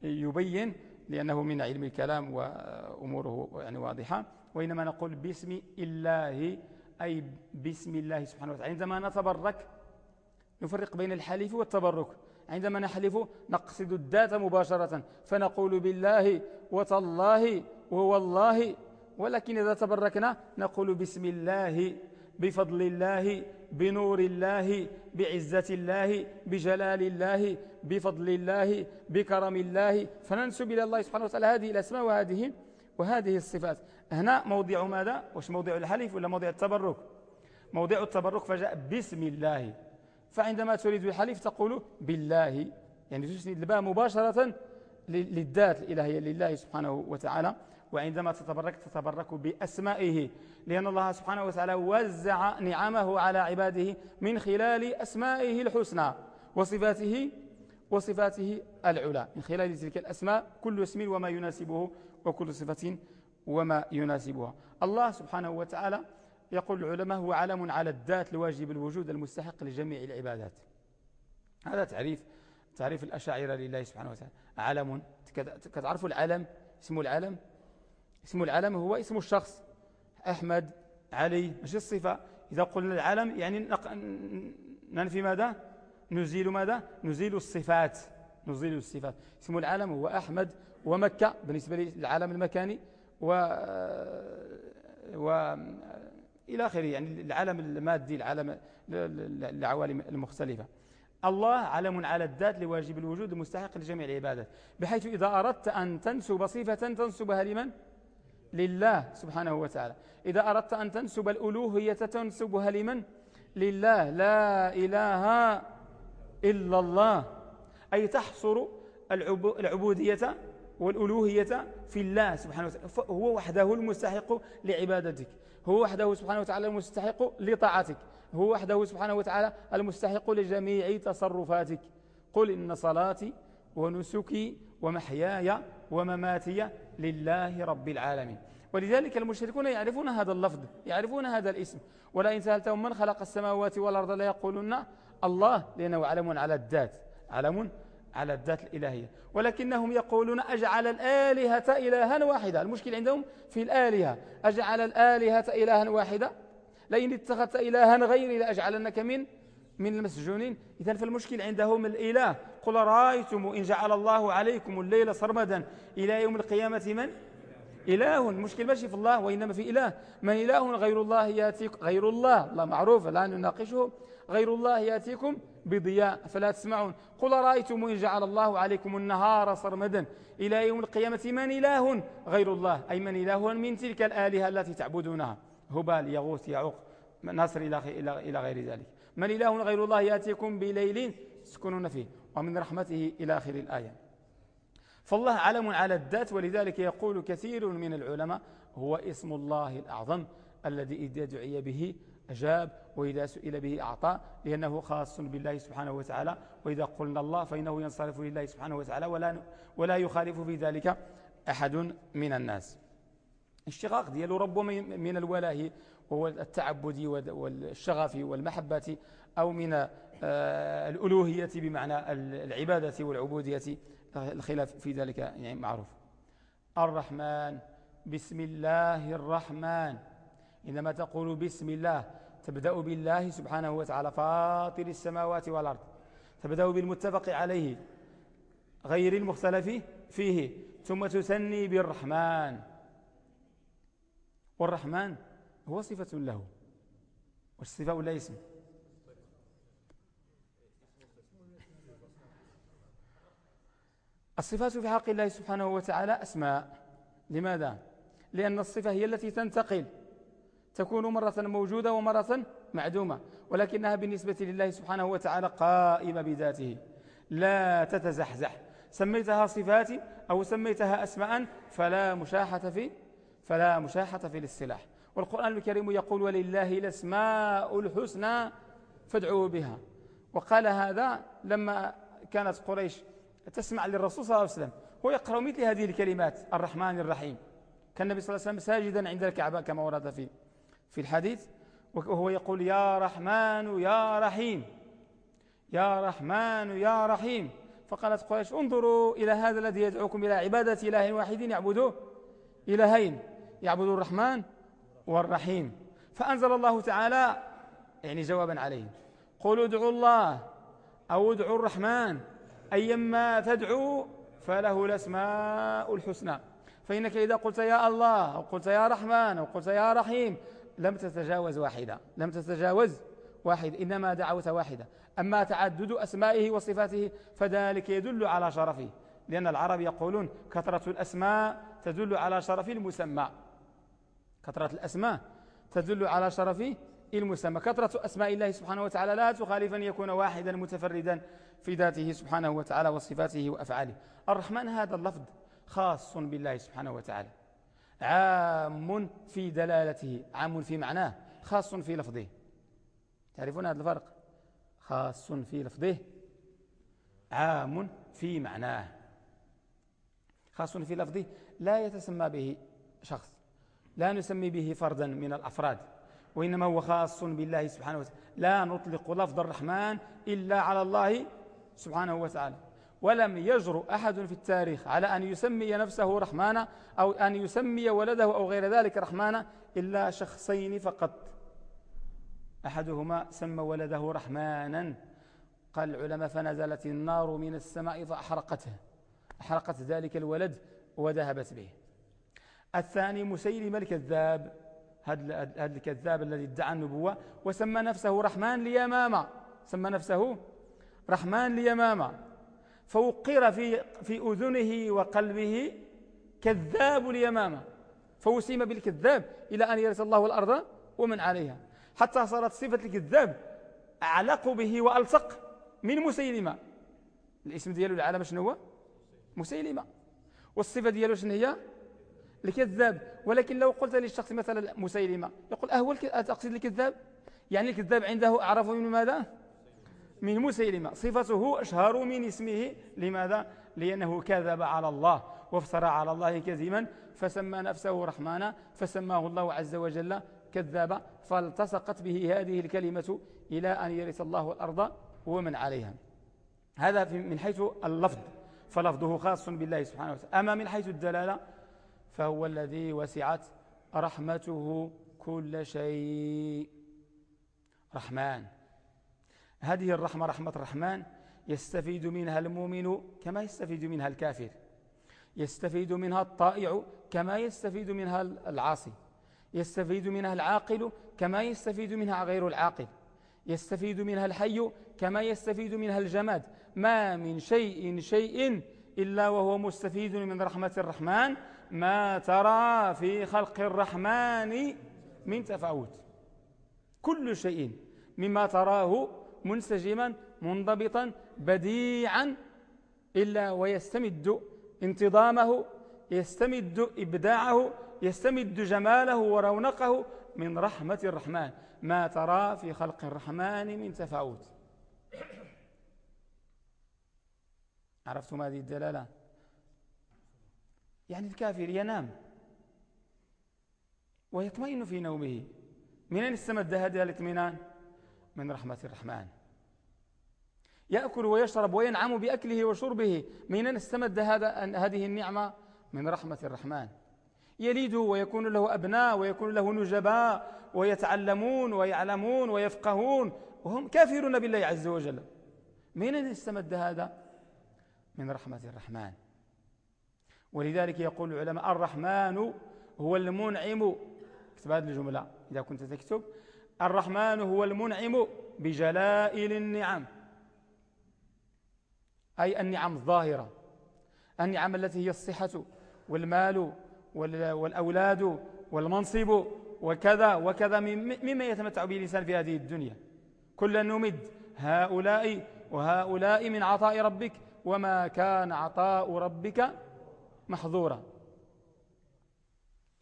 يبين لأنه من علم الكلام وأموره يعني واضحة. وإنما نقول باسم الله أي باسم الله سبحانه وتعالى. عندما نتبرك نفرق بين الحليف والتبرك. عندما نحلف نقصد الذات مباشرة. فنقول بالله وتالله وهو الله ولكن إذا تبركنا نقول بسم الله بفضل الله بنور الله بعزة الله بجلال الله بفضل الله بكرم الله. فننسب إلى الله سبحانه وتعالى هذه الأسماء وهذه وهذه الصفات. هنا موضع ماذا؟ وش موضع الحليف ولا موضع التبرك؟ موضع التبرك فجاء بسم الله. فعندما تريد الحليف تقول بالله. يعني تسند الباء مباشرة للذات الإلهية لله سبحانه وتعالى. وعندما تتبرك تتبرك بأسمائه لأن الله سبحانه وتعالى وزع نعمه على عباده من خلال أسمائه الحسنى وصفاته وصفاته العلى من خلال تلك الأسماء كل اسم وما يناسبه وكل صفة وما يناسبها. الله سبحانه وتعالى يقول العلماء هو علم على الذات الواجب الوجود المستحق لجميع العبادات. هذا تعريف تعريف الأشاعرة لله سبحانه وتعالى. علم كتعرفوا العلم اسمه العلم؟ اسم العلم هو اسم الشخص. أحمد علي ماشي الصفة. إذا قلنا العلم يعني ننفي ماذا؟ نزيل ماذا؟ نزيل الصفات. نزيل الصفات. اسم العالم هو أحمد ومكة بالنسبة للعالم المكاني و و إلى آخره. يعني العالم المادي العالم العوالم المختلفة. الله علم على الذات لواجب الوجود المستحق لجميع العبادات. بحيث إذا أردت أن تنسب صفة تنسبها لمن؟ لله سبحانه وتعالى. إذا أردت أن تنسب الألوهية تنسبها لمن؟ لله. لا إله إلا الله. أي تحصر العبودية والألوهية في الله سبحانه وتعالى. هو وحده المستحق لعبادتك. هو وحده سبحانه وتعالى المستحق لطاعتك. هو وحده سبحانه وتعالى المستحق لجميع تصرفاتك. قل إن صلاتي ونسكي ومحياي ومماتي لله رب العالمين. ولذلك المشركون يعرفون هذا اللفظ يعرفون هذا الاسم. ولئن سألتهم من خلق السماوات والأرض لا يقولون الله لأنه علم على الذات علم على الذات الإلهية. ولكنهم يقولون أجعل الآلهة إلها واحدة. المشكل عندهم في الآلهة. أجعل الآلهة إلها واحدة؟ لئن اتخذت إلها غيري لأجعلنك من من المسجونين. إذا فالمشكل عندهم الإله. قل رأيتم إن جعل الله عليكم الليل سرمدا. إلى يوم القيامة من؟ إله. المشكل ماشي في الله وإنما في إله. من إله غير الله ياتيكم غير الله. الله معروف. لا نناقشه. غير الله يأتيكم بضياء. فلا تسمعون. قل رأيتم إن جعل الله عليكم النهار سرمدا. إلى يوم القيامة من إله غير الله؟ أي من إله من تلك الآلهة التي تعبدونها؟ هبال يغوث يعوق. نصر إلى غير ذلك. من إله غير الله يأتيكم بليل تسكنون فيه. ومن رحمته إلى آخر الآية. فالله علم على الذات ولذلك يقول كثير من العلماء هو اسم الله الأعظم الذي إذا دعي به أجاب وإذا سئل به أعطى لأنه خاص بالله سبحانه وتعالى. وإذا قلنا الله فإنه ينصرف لله سبحانه وتعالى ولا, ولا يخالف في ذلك أحد من الناس. اشتقاق ديال رب من الولاء وهو التعبد والشغف والمحبة أو من آه، الألوهية بمعنى العبادة والعبودية الخلاف في ذلك يعني معروف. الرحمن بسم الله الرحمن. إنما تقول بسم الله تبدأ بالله سبحانه وتعالى فاطر السماوات والأرض. تبدأ بالمتفق عليه غير المختلف فيه ثم تثني بالرحمن. والرحمن هو صفة له. والصفة ولا اسم؟ الصفات في حق الله سبحانه وتعالى أسماء. لماذا؟ لأن الصفة هي التي تنتقل. تكون مرة موجودة ومرة معدومة. ولكنها بالنسبة لله سبحانه وتعالى قائمة بذاته. لا تتزحزح. سميتها صفات أو سميتها أسماء فلا مشاحة في فلا مشاحة في الاصطلاح. والقرآن الكريم يقول ولله الأسماء الحسنى فادعوا بها. وقال هذا لما كانت قريش تسمع للرسول صلى الله عليه وسلم هو يقرأ مثل هذه الكلمات الرحمن الرحيم. كان النبي صلى الله عليه وسلم ساجدا عند الكعبة كما ورد في في الحديث. وهو يقول يا رحمن يا رحيم يا رحمن يا رحيم. فقالت قريش انظروا إلى هذا الذي يدعوكم إلى عبادة إله واحد يعبدوه إلهين يعبد الرحمن والرحيم. فأنزل الله تعالى يعني جوابا عليه قولوا ادعوا الله أو ادعوا الرحمن أيما تدعو فله الأسماء الحسنى. فإنك إذا قلت يا الله أو قلت يا رحمن أو قلت يا رحيم لم تتجاوز واحدة. لم تتجاوز واحد إنما دعوة واحدة. أما تعدد أسمائه وصفاته فذلك يدل على شرفه. لأن العرب يقولون كثرة الأسماء تدل على شرف المسمى. كثرة الأسماء تدل على شرف المسمى. كثرة أسماء الله سبحانه وتعالى لا تخالف أن يكون واحدا متفردا في ذاته سبحانه وتعالى وصفاته وأفعاله. الرحمن هذا اللفظ خاص بالله سبحانه وتعالى. عام في دلالته عام في معناه خاص في لفظه. تعرفون هذا الفرق؟ خاص في لفظه عام في معناه. خاص في لفظه لا يتسمى به شخص. لا نسمي به فردا من الأفراد وإنما هو خاص بالله سبحانه وتعالى. لا نطلق لفظ الرحمن إلا على الله سبحانه وتعالى. ولم يجرؤ أحد في التاريخ على أن يسمي نفسه رحمانا أو أن يسمي ولده أو غير ذلك رحمانا إلا شخصين فقط. أحدهما سمى ولده رحمانا. قال العلماء فنزلت النار من السماء فأحرقته أحرقت ذلك الولد وذهبت به. الثاني مسيلم الكذاب هذا الكذاب الذي ادعى النبوة وسمى نفسه رحمن ليمامة. سمى نفسه رحمن ليمامة. فوقر في, في أذنه وقلبه كذاب اليمامة. فوسم بالكذاب إلى أن يرث الله الأرض ومن عليها. حتى صارت صفة الكذاب أعلق به وألصق من مسيلمة. الاسم دياله العالم شنو هو؟ مسيلمة. والصفة دياله شنو هي؟ الكذاب ولكن لو قلت للشخص مثلا مسيلمة يقول أهو تقصد الكذاب؟ يعني الكذاب عنده أعرف من ماذا؟ من مسيلمة. صفته أشهر من اسمه. لماذا؟ لأنه كذب على الله وافترى على الله كذبا فسمى نفسه رحمانا فسماه الله عز وجل كذابا فالتصقت به هذه الكلمة إلى أن يرث الله الأرض ومن عليها. هذا من حيث اللفظ. فلفظه خاص بالله سبحانه وتعالى. أما من حيث الدلالة فهو الذي وسعت رحمته كل شيء. رحمن. هذه الرحمة رحمة الرحمن يستفيد منها المؤمن كما يستفيد منها الكافر. يستفيد منها الطائع كما يستفيد منها العاصي. يستفيد منها العاقل كما يستفيد منها غير العاقل. يستفيد منها الحي كما يستفيد منها الجماد. ما من شيء شيء إلا وهو مستفيد من رحمة الرحمن ما ترى في خلق الرحمن من تفاوت. كل شيء مما تراه منسجما منضبطا بديعا إلا ويستمد انتظامه يستمد إبداعه يستمد جماله ورونقه من رحمة الرحمن. ما ترى في خلق الرحمن من تفاوت. عرفتم هذه الدلالة؟ يعني الكافر ينام ويطمئن في نومه. من أين استمد هذا الاطمئنان؟ من رحمة الرحمن. يأكل ويشرب وينعم بأكله وشربه. من أين استمد هذا هذه النعمة؟ من رحمة الرحمن. يلد ويكون له أبناء ويكون له نجباء ويتعلمون ويعلمون ويفقهون. وهم كافرون بالله عز وجل. من أين استمد هذا؟ من رحمة الرحمن. ولذلك يقول العلماء الرحمن هو المنعم. اكتب هذه الجملة إذا كنت تكتب. الرحمن هو المنعم بجلائل النعم. أي النعم الظاهرة. النعم التي هي الصحة والمال والأولاد والمنصب وكذا وكذا مما يتمتع به الإنسان في هذه الدنيا. كلا نمد هؤلاء وهؤلاء من عطاء ربك وما كان عطاء ربك محظورا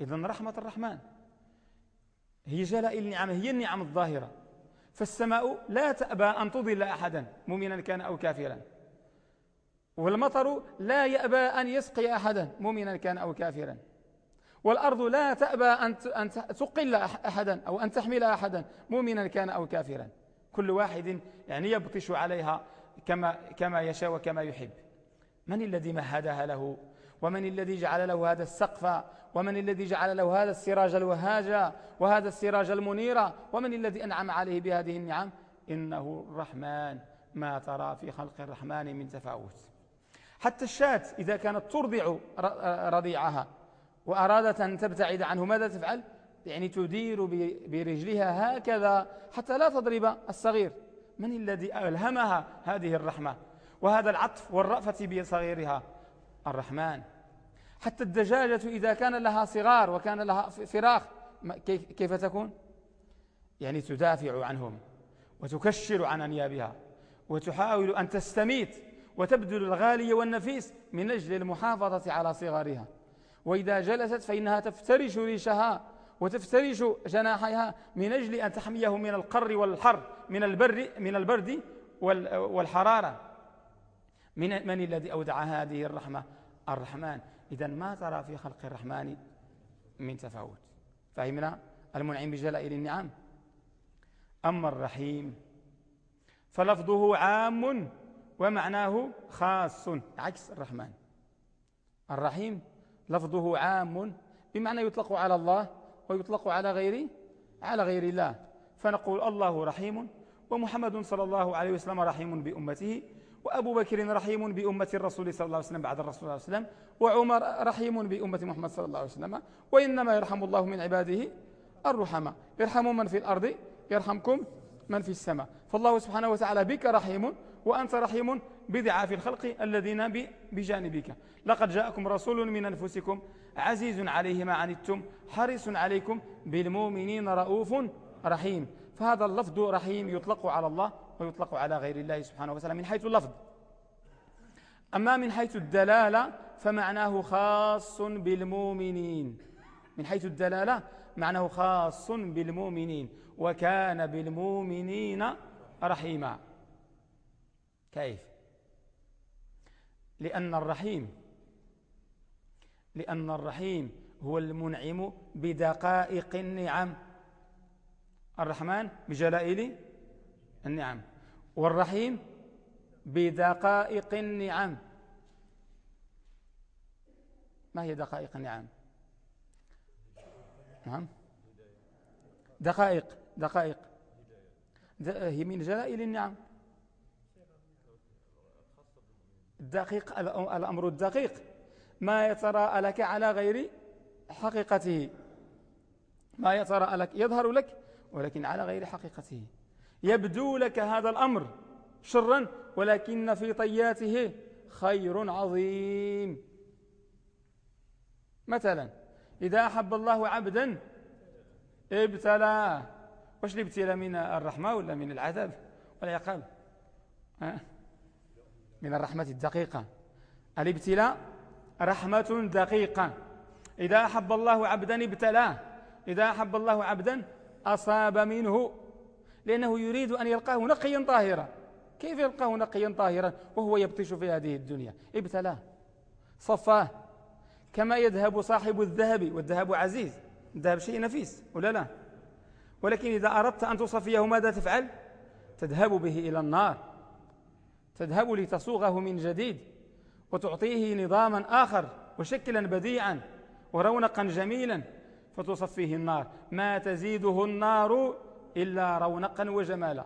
إذن رحمة الرحمن. هي جلائل النعم هي النعم الظاهرة. فالسماء لا تأبى أن تضل أحدا مؤمنا كان أو كافرا. والمطر لا يأبى أن يسقي أحدا مؤمنا كان أو كافرا. والأرض لا تأبى أن تقل أحدا أو أن تحمل أحدا مؤمنا كان أو كافرا. كل واحد يعني يبطش عليها كما, كما يشاء وكما يحب. من الذي مهدها له؟ ومن الذي جعل له هذا السقف؟ ومن الذي جعل له هذا السراج الوهاج؟ وهذا السراج المنير؟ ومن الذي أنعم عليه بهذه النعم؟ إنه الرحمن. ما ترى في خلق الرحمن من تفاوت. حتى الشاة إذا كانت ترضع رضيعها وأرادت أن تبتعد عنه ماذا تفعل؟ يعني تدير برجلها هكذا حتى لا تضرب الصغير. من الذي ألهمها هذه الرحمة؟ وهذا العطف والرأفة بصغيرها. الرحمن. حتى الدجاجة إذا كان لها صغار وكان لها فراخ كيف تكون؟ يعني تدافع عنهم وتكشر عن أنيابها وتحاول أن تستميت وتبذل الغالي والنفيس من أجل المحافظة على صغارها. وإذا جلست فإنها تفترش ريشها وتفترش جناحها من أجل أن تحميه من القر والحر من البر من البرد والحرارة. من من الذي أودع هذه الرحمة؟ الرحمن. إذا ما ترى في خلق الرحمن من تفاوت؟ فهمنا؟ المنعم بجلائل النعم. أما الرحيم فلفظه عام ومعناه خاص عكس الرحمن. الرحيم لفظه عام بمعنى يطلق على الله ويطلق على غير على غير الله. فنقول الله رحيم ومحمد صلى الله عليه وسلم رحيم بأمته. وأبو بكر رحيم بأمة الرسول صلى الله عليه وسلم بعد الرسول صلى الله عليه وسلم وعمر رحيم بأمة محمد صلى الله عليه وسلم. وإنما يرحم الله من عباده الرحمة يرحم من في الأرض يرحمكم من في السماء. فالله سبحانه وتعالى بك رحيم وأنت رحيم بضعاف الخلق الذين بجانبك. لقد جاءكم رسول من أنفسكم عزيز عليه ما عنتم حريص عليكم بالمؤمنين رؤوف رحيم. فهذا اللفظ رحيم يطلق على الله ويطلق على غير الله سبحانه وتعالى من حيث اللفظ. أما من حيث الدلالة فمعناه خاص بالمؤمنين. من حيث الدلالة معناه خاص بالمؤمنين. وكان بالمؤمنين رحيما. كيف؟ لأن الرحيم لأن الرحيم هو المنعم بدقائق النعم. الرحمن بجلائل النعم. والرحيم بدقائق النعم. ما هي دقائق النعم؟ نعم. دقائق دقائق. هي من جلائل النعم. الدقيق الأمر الدقيق. ما يتراءى لك على غير حقيقته. ما يتراءى لك يظهر لك ولكن على غير حقيقته. يبدو لك هذا الأمر شرا ولكن في طياته خير عظيم. مثلا إذا أحب الله عبدا ابتلاه واش الابتلاء من الرحمة ولا من العذاب والعقاب من الرحمة الدقيقة. الابتلاء رحمة دقيقة. إذا أحب الله عبدا ابتلاه إذا أحب الله عبدا أصاب منه لأنه يريد أن يلقاه نقيا طاهرا. كيف يلقاه نقيا طاهرا؟ وهو يبطش في هذه الدنيا. ابتلاه. صفاه. كما يذهب صاحب الذهب والذهب عزيز. الذهب شيء نفيس ولا لا؟ ولكن إذا أردت أن تصفيه ماذا تفعل؟ تذهب به إلى النار. تذهب لتصوغه من جديد وتعطيه نظاما آخر وشكلا بديعا ورونقا جميلا فتصفيه النار. ما تزيده النار إلا رونقا وجمالا.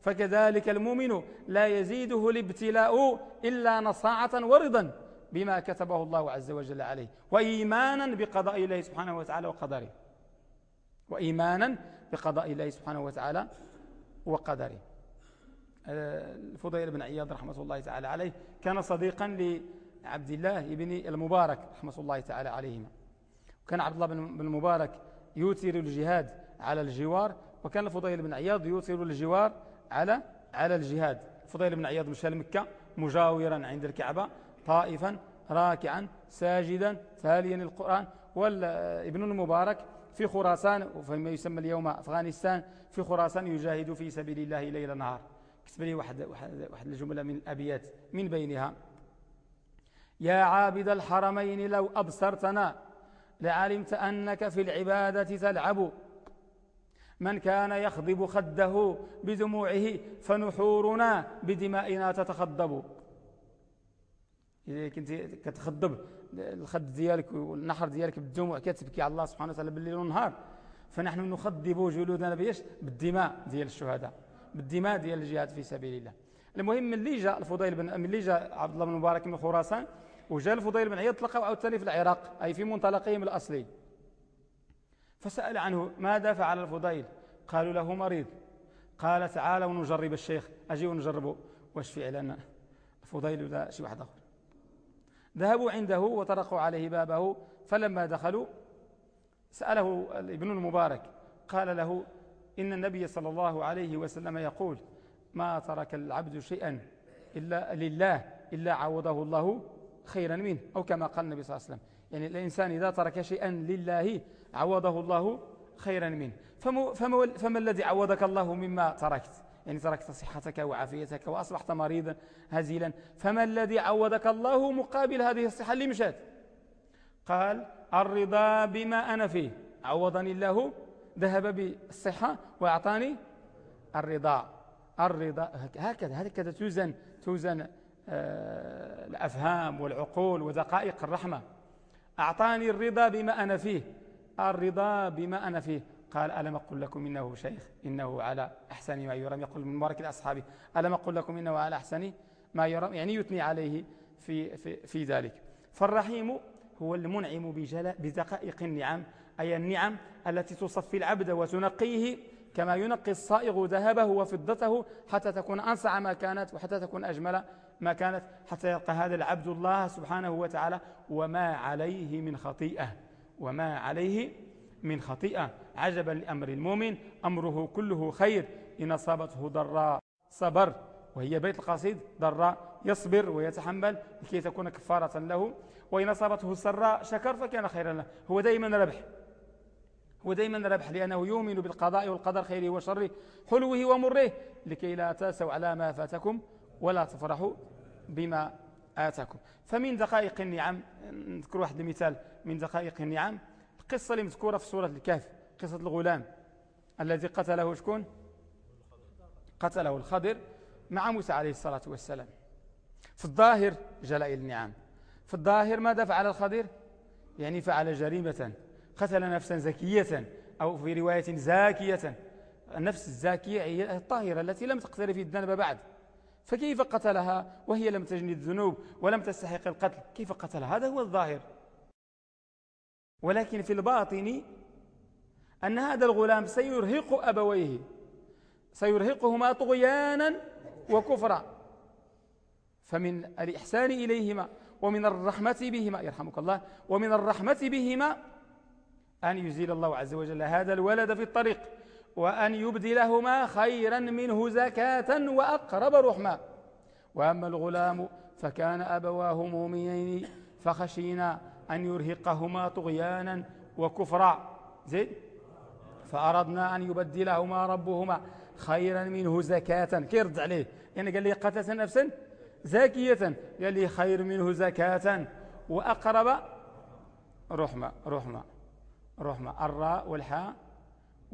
فكذلك المؤمن لا يزيده الابتلاء إلا نصاعة ورضا بما كتبه الله عز وجل عليه وإيمانا بقضاء الله سبحانه وتعالى وقدره. وإيمانا بقضاء الله سبحانه وتعالى وقدره. الفضيل بن عياض رحمة الله تعالى عليه كان صديقا لعبد الله بن المبارك رحمة الله تعالى عليهما. وكان عبد الله بن المبارك يوتر الجهاد على الجوار وكان الفضيل بن عياض يوتر الجوار على على الجهاد. الفضيل بن عياض مشى لمكة مجاورا عند الكعبة طائفا راكعا ساجدا تاليا القرآن وابن المبارك في خراسان وفيما يسمى اليوم أفغانستان في خراسان يجاهد في سبيل الله ليل نهار. كتب لي واحد, واحد, واحد الجملة من الأبيات من بينها. يا عابد الحرمين لو أبصرتنا لعلمت أنك في العبادة تلعب. من كان يخضب خده بدموعه فنحورنا بدمائنا تتخضب. إذا كنت كتخضب الخد ديالك والنحر ديالك بالدموع كتبكي على الله سبحانه وتعالى بالليل والنهار. فنحن نخضب جلودنا بيش بالدماء ديال الشهداء بالدماء ديال الجهاد في سبيل الله. المهم من اللي جاء الفضيل بن من اللي جاء عبد الله بن مبارك من خراسان وجاء الفضيل بن عياض تلقوا عاوتاني في العراق أي في منطلقهم الأصلي. فسأل عنه ماذا فعل الفضيل؟ قالوا له مريض. قال تعالى ونجرب الشيخ أجي ونجربه. واش فعلا الفضيل لا شي واحد آخر. ذهبوا عنده وطرقوا عليه بابه فلما دخلوا سأله ابن المبارك قال له إن النبي صلى الله عليه وسلم يقول ما ترك العبد شيئا إلا لله إلا عوضه الله خيرا منه. أو كما قال النبي صلى الله عليه وسلم. يعني الإنسان إذا ترك شيئا لله عوضه الله خيرا منه. فما الذي عوضك الله مما تركت؟ يعني تركت صحتك وعافيتك وأصبحت مريضا هزيلا. فما الذي عوضك الله مقابل هذه الصحة اللي مشات قال الرضا بما أنا فيه. عوضني الله ذهب بالصحة وأعطاني الرضا. الرضا هكذا هكذا توزن توزن آه، الأفهام والعقول ودقائق الرحمة. أعطاني الرضا بما أنا فيه. الرضا بما أنا فيه. قال ألم أقول لكم إنه شيخ؟ إنه على أحسن ما يرام. يقول من مبارك لأصحابه ألم أقول لكم إنه على أحسن ما يرام؟ يعني يثني عليه في, في, في ذلك. فالرحيم هو المنعم بدقائق النعم أي النعم التي تصفي العبد وتنقيه كما ينقي الصائغ ذهبه وفضته حتى تكون أنصع ما كانت وحتى تكون أجمل ما كانت حتى يلقى هذا العبد الله سبحانه وتعالى وما عليه من خطيئة. وما عليه من خطيئة. عجبا لأمر المؤمن أمره كله خير. إن أصابته ضراء صبر. وهي بيت القصيد ضراء. يصبر ويتحمل لكي تكون كفارة له. وإن أصابته سراء شكر فكان خيرا له. هو دائما ربح. هو دائما ربح لأنه يؤمن بالقضاء والقدر خيره وشره حلوة ومره لكي لا تأسوا على ما فاتكم ولا تفرحوا بما آتاكم. فمن دقائق النعم نذكر واحد المثال من دقائق النعم القصة اللي مذكورة في سورة الكهف قصة الغلام الذي قتله شكون؟ قتله الخضر مع موسى عليه الصلاة والسلام. في الظاهر جلائل النعم. في الظاهر ماذا فعل الخضير يعني فعل جريمة قتل نفسا زكية أو في رواية زاكية. النفس الزاكية هي الطاهرة التي لم تقترف الذنب بعد فكيف قتلها وهي لم تجني الذنوب ولم تستحق القتل؟ كيف قتلها؟ هذا هو الظاهر. ولكن في الباطن أن هذا الغلام سيرهق أبويه سيرهقهما طغيانا وكفرا. فمن الإحسان إليهما ومن الرحمة بهما يرحمك الله ومن الرحمة بهما أن يزيل الله عز وجل هذا الولد في الطريق. وأن يبدلهما خيرا منه زكاة وأقرب رحمة. وأما الغلام فكان أبواه مؤمنين فخشينا أن يرهقهما طغيانا وكفرا. زيد فأردنا أن يبدلهما ربهما خيرا منه زكاة. كيرد عليه. يعني قال لي قتل نفسا؟ زاكية قال لي خير منه زكاة وأقرب رحمة. رحمة. رحمة. الراء والحاء.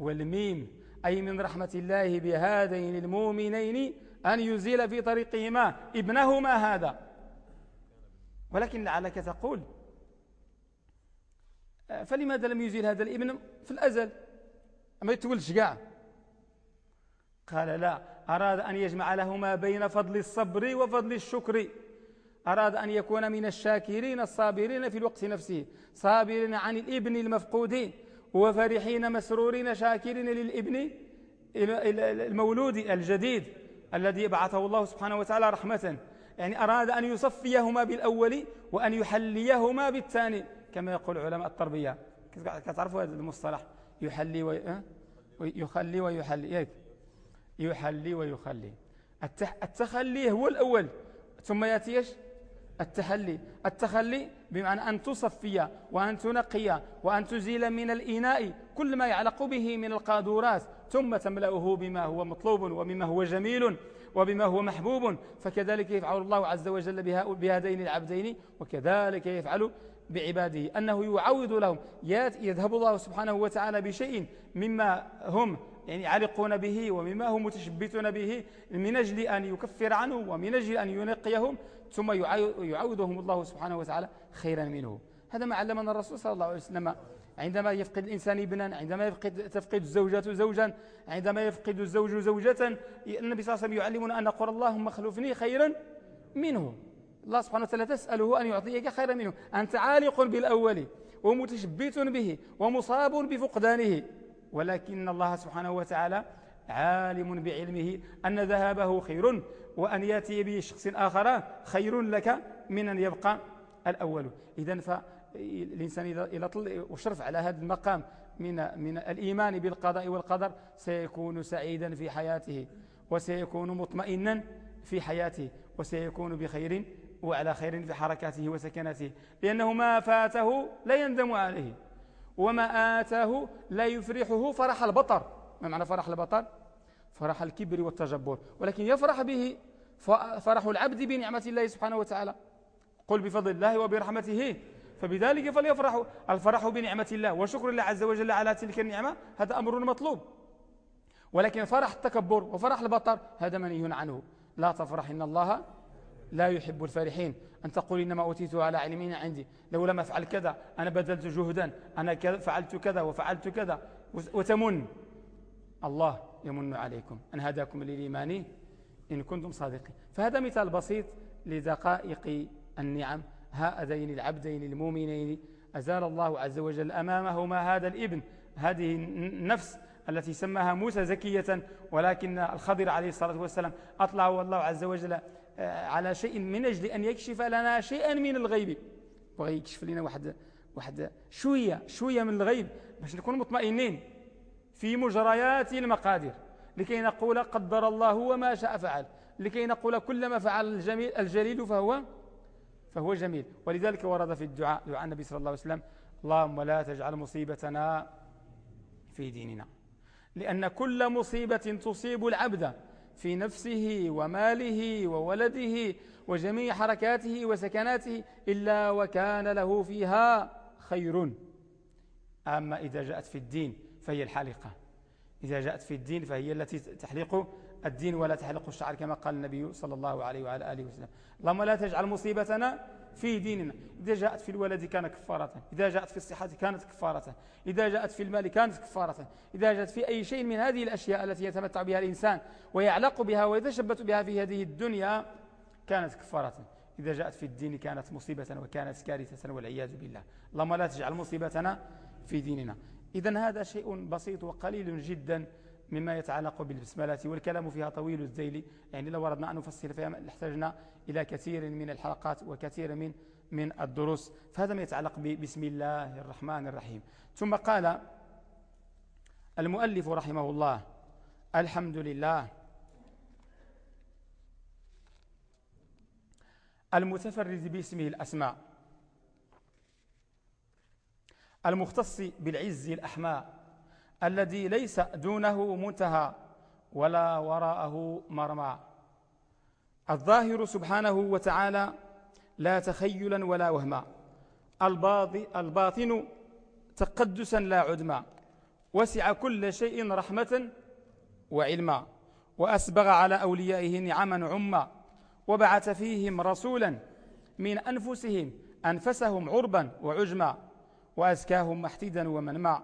والميم أي من رحمة الله بهذين المؤمنين أن يزيل في طريقهما ابنهما هذا. ولكن لعلك تقول فلماذا لم يزيل هذا الابن في الأزل؟ ما يتولش كاع قال لا أراد أن يجمع لهما بين فضل الصبر وفضل الشكر. أراد أن يكون من الشاكرين الصابرين في الوقت نفسه صابرين عن الابن المفقودين وفرحين مسرورين شاكرين للابن المولود الجديد الذي بعثه الله سبحانه وتعالى رحمة. يعني أراد أن يصفيهما بالأول وأن يحليهما بالثاني كما يقول علماء التربية. كتعرفوا هذا المصطلح؟ يحلي ويخلي ويحلي. يحلي ويخلي. التخلي هو الأول ثم يأتي إيش؟ التحلي التخلي بمعنى أن تصفي وأن تنقي وأن تزيل من الإناء كل ما يعلق به من القادورات ثم تملأه بما هو مطلوب وبما هو جميل وبما هو محبوب. فكذلك يفعل الله عز وجل بهذين العبدين وكذلك يفعل بعباده. أنه يعوض لهم. يذهب الله سبحانه وتعالى بشيء مما هم يعني علقون به ومما هم متشبتون به من أجل أن يكفر عنه ومن أجل أن ينقيهم. ثم يعوضهم الله سبحانه وتعالى خيرا منه. هذا ما علمنا الرسول صلى الله عليه وسلم. عندما يفقد الإنسان ابنا عندما يفقد تفقد الزوجة زوجا عندما يفقد الزوج زوجة النبي صلى الله عليه وسلم يعلمنا أن نقول اللهم اخلفني خيرا منه. الله سبحانه وتعالى تسأله أن يعطيك خيرا منه. أنت عالق بالأول ومتشبت به ومصاب بفقدانه. ولكن الله سبحانه وتعالى عالم بعلمه أن ذهابه خير. وأن يأتي به شخص آخر خير لك من أن يبقى الأول. إذا فالإنسان إذا طل وشرف على هذا المقام من, من الإيمان بالقضاء والقدر سيكون سعيدا في حياته وسيكون مطمئنا في حياته وسيكون بخير وعلى خير في حركاته وسكناته. لأنه ما فاته لا يندم عليه وما آتاه لا يفرحه فرح البطر. ما معنى فرح البطر؟ فرح الكبر والتجبر. ولكن يفرح به فرح العبد بنعمة الله سبحانه وتعالى. قل بفضل الله وبرحمته. فبذلك فليفرحوا الفرح بنعمة الله وشكر الله عز وجل على تلك النعمة. هذا أمر مطلوب. ولكن فرح التكبر وفرح البطر هذا منهي عنه. لا تفرح إن الله لا يحب الفرحين. أن تقول إنما أوتيته على علمين عندي. لو لم أفعل كذا أنا بذلت جهدا. أنا فعلت كذا وفعلت كذا. وتمن. الله يمن عليكم. أن هداكم للإيمان إن كنتم صادقين. فهذا مثال بسيط لدقائق النعم. هذين العبدين المؤمنين أزال الله عز وجل أمامهما هذا الإبن هذه النفس التي سماها موسى زكية ولكن الخضر عليه الصلاة والسلام أطلعه الله عز وجل آه، على شيء من أجل أن يكشف لنا شيئا من الغيب. بغى يكشف لنا واحد واحد شوية شوية من الغيب باش نكون مطمئنين. في مجريات المقادير لكي نقول قدر الله وما شاء فعل لكي نقول كلما فعل الجميل الجليل فهو فهو جميل. ولذلك ورد في الدعاء دعاء النبي صلى الله عليه وسلم اللهم لا تجعل مصيبتنا في ديننا لأن كل مصيبة تصيب العبد في نفسه وماله وولده وجميع حركاته وسكناته إلا وكان له فيها خير. أما إذا جاءت في الدين فهي الحالقة. إذا جاءت في الدين فهي التي تحلق الدين ولا تحلق الشعر كما قال النبي صلى الله عليه وعلى آله وسلم. اللهم لا تجعل مصيبتنا في ديننا. إذا جاءت في الولد كان كفارة. إذا جاءت في الصحة كانت كفارة. إذا جاءت في المال كانت كفارة. إذا جاءت في أي شيء من هذه الأشياء التي يتمتع بها الإنسان ويعلق بها ويتشبت بها في هذه الدنيا كانت كفارة. إذا جاءت في الدين كانت مصيبة وكانت كارثة والعياذ بالله. اللهم لا تجعل مصيبتنا في ديننا. إذا هذا شيء بسيط وقليل جدا مما يتعلق بالبسملة والكلام فيها طويل الذيل. يعني لو أردنا أن نفصل فيها احتاجنا إلى كثير من الحلقات وكثير من من الدروس. فهذا ما يتعلق بسم الله الرحمن الرحيم. ثم قال المؤلف رحمه الله الحمد لله. المتفرد باسمه الأسماء. المختص بالعز الأحماء الذي ليس دونه منتهى ولا وراءه مرمى. الظاهر سبحانه وتعالى لا تخيلا ولا وهما. الباطن تقدسا لا عدما. وسع كل شيء رحمة وعلما. وأسبغ على أوليائه نعما عما. وبعث فيهم رسولا من أنفسهم أنفسهم عربا وعجما. وأزكاهم محتدا ومنما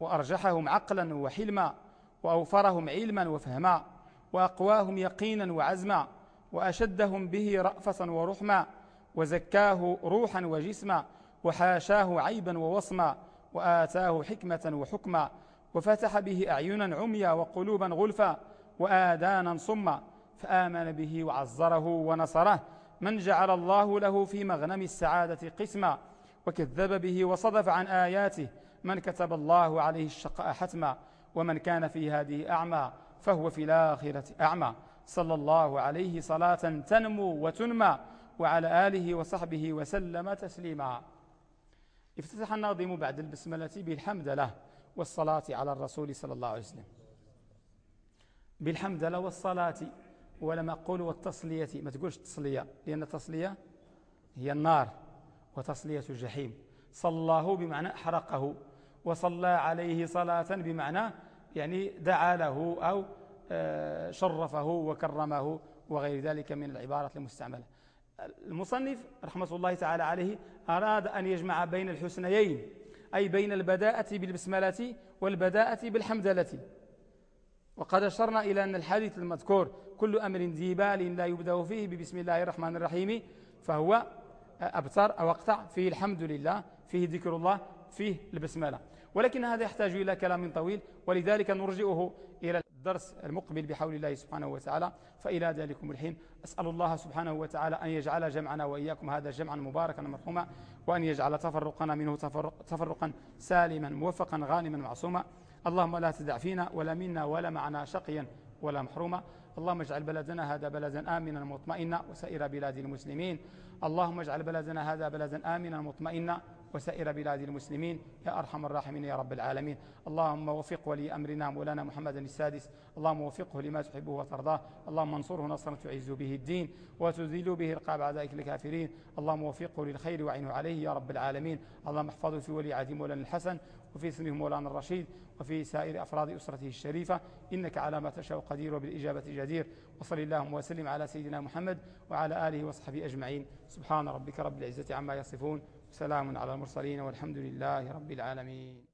وأرجحهم عقلا وحلما وأوفرهم علما وفهما وأقواهم يقينا وعزما وأشدهم به رأفة ورحما وزكاه روحا وجسما وحاشاه عيبا ووصما وآتاه حكمة وحكما وفتح به أعينا عميا وقلوبا غلفا وآدانا صما فآمن به وعزره ونصره من جعل الله له في مغنم السعادة قسما. وكذب به وصدف عن آياته. من كتب الله عليه الشقاء حتما ومن كان في هذه أعمى فهو في الآخرة أعمى. صلى الله عليه صلاة تنمو وتنمى وعلى آله وصحبه وسلم تسليما. افتتح الناظم بعد البسملة بالحمد له والصلاة على الرسول صلى الله عليه وسلم. بالحمد له والصلاة ولم أقول والتصلية. ما تقولش تصلية لأن التصلية هي النار. وتصلية الجحيم. صلى الله بمعنى أحرقه وصلى عليه صلاة بمعنى يعني دعا له أو آه، شرفه وكرمه وغير ذلك من العبارات المستعملة. المصنف رحمة الله تعالى عليه أراد أن يجمع بين الحسنيين أي بين البداءة بالبسملة والبداءة بالحمدلة وقد أشرنا إلى أن الحديث المذكور كل أمر ذي بال لا يبدأ فيه ببسم الله الرحمن الرحيم فهو أبتر أو أقطع فيه الحمد لله فيه ذكر الله فيه البسملة ولكن هذا يحتاج إلى كلام طويل ولذلك نرجئه إلى الدرس المقبل بحول الله سبحانه وتعالى. فإلى ذلكم الحين. أسأل الله سبحانه وتعالى أن يجعل جمعنا وإياكم هذا جمعا مباركا مرحوما وأن يجعل تفرقنا منه تفرقا سالما موفقا غانما معصوما. اللهم لا تدع فينا ولا منا ولا معنا شقيا ولا محروما. اللهم اجعل بلدنا هذا بلدا آمنا مطمئنا وسائر بلاد المسلمين. اللهم اجعل بلدنا هذا بلدا آمنا مطمئنا وسائر بلاد المسلمين يا أرحم الراحمين يا رب العالمين. اللهم وفق ولي أمرنا مولانا محمد السادس. اللهم وفقه لما تحبه وترضاه. اللهم انصره نصرا تعز به الدين وتذل به رقاب أعدائك الكافرين. اللهم وفقه للخير وعينه عليه يا رب العالمين. اللهم احفظه في ولي عهد مولانا الحسن وفي اسمه مولانا الرشيد وفي سائر أفراد أسرته الشريفة. إنك على ما تشاء قدير وبالإجابة جدير. وصل اللهم وسلم على سيدنا محمد وعلى آله وصحبه أجمعين. سبحان ربك رب العزة عما يصفون. سلام على المرسلين والحمد لله رب العالمين.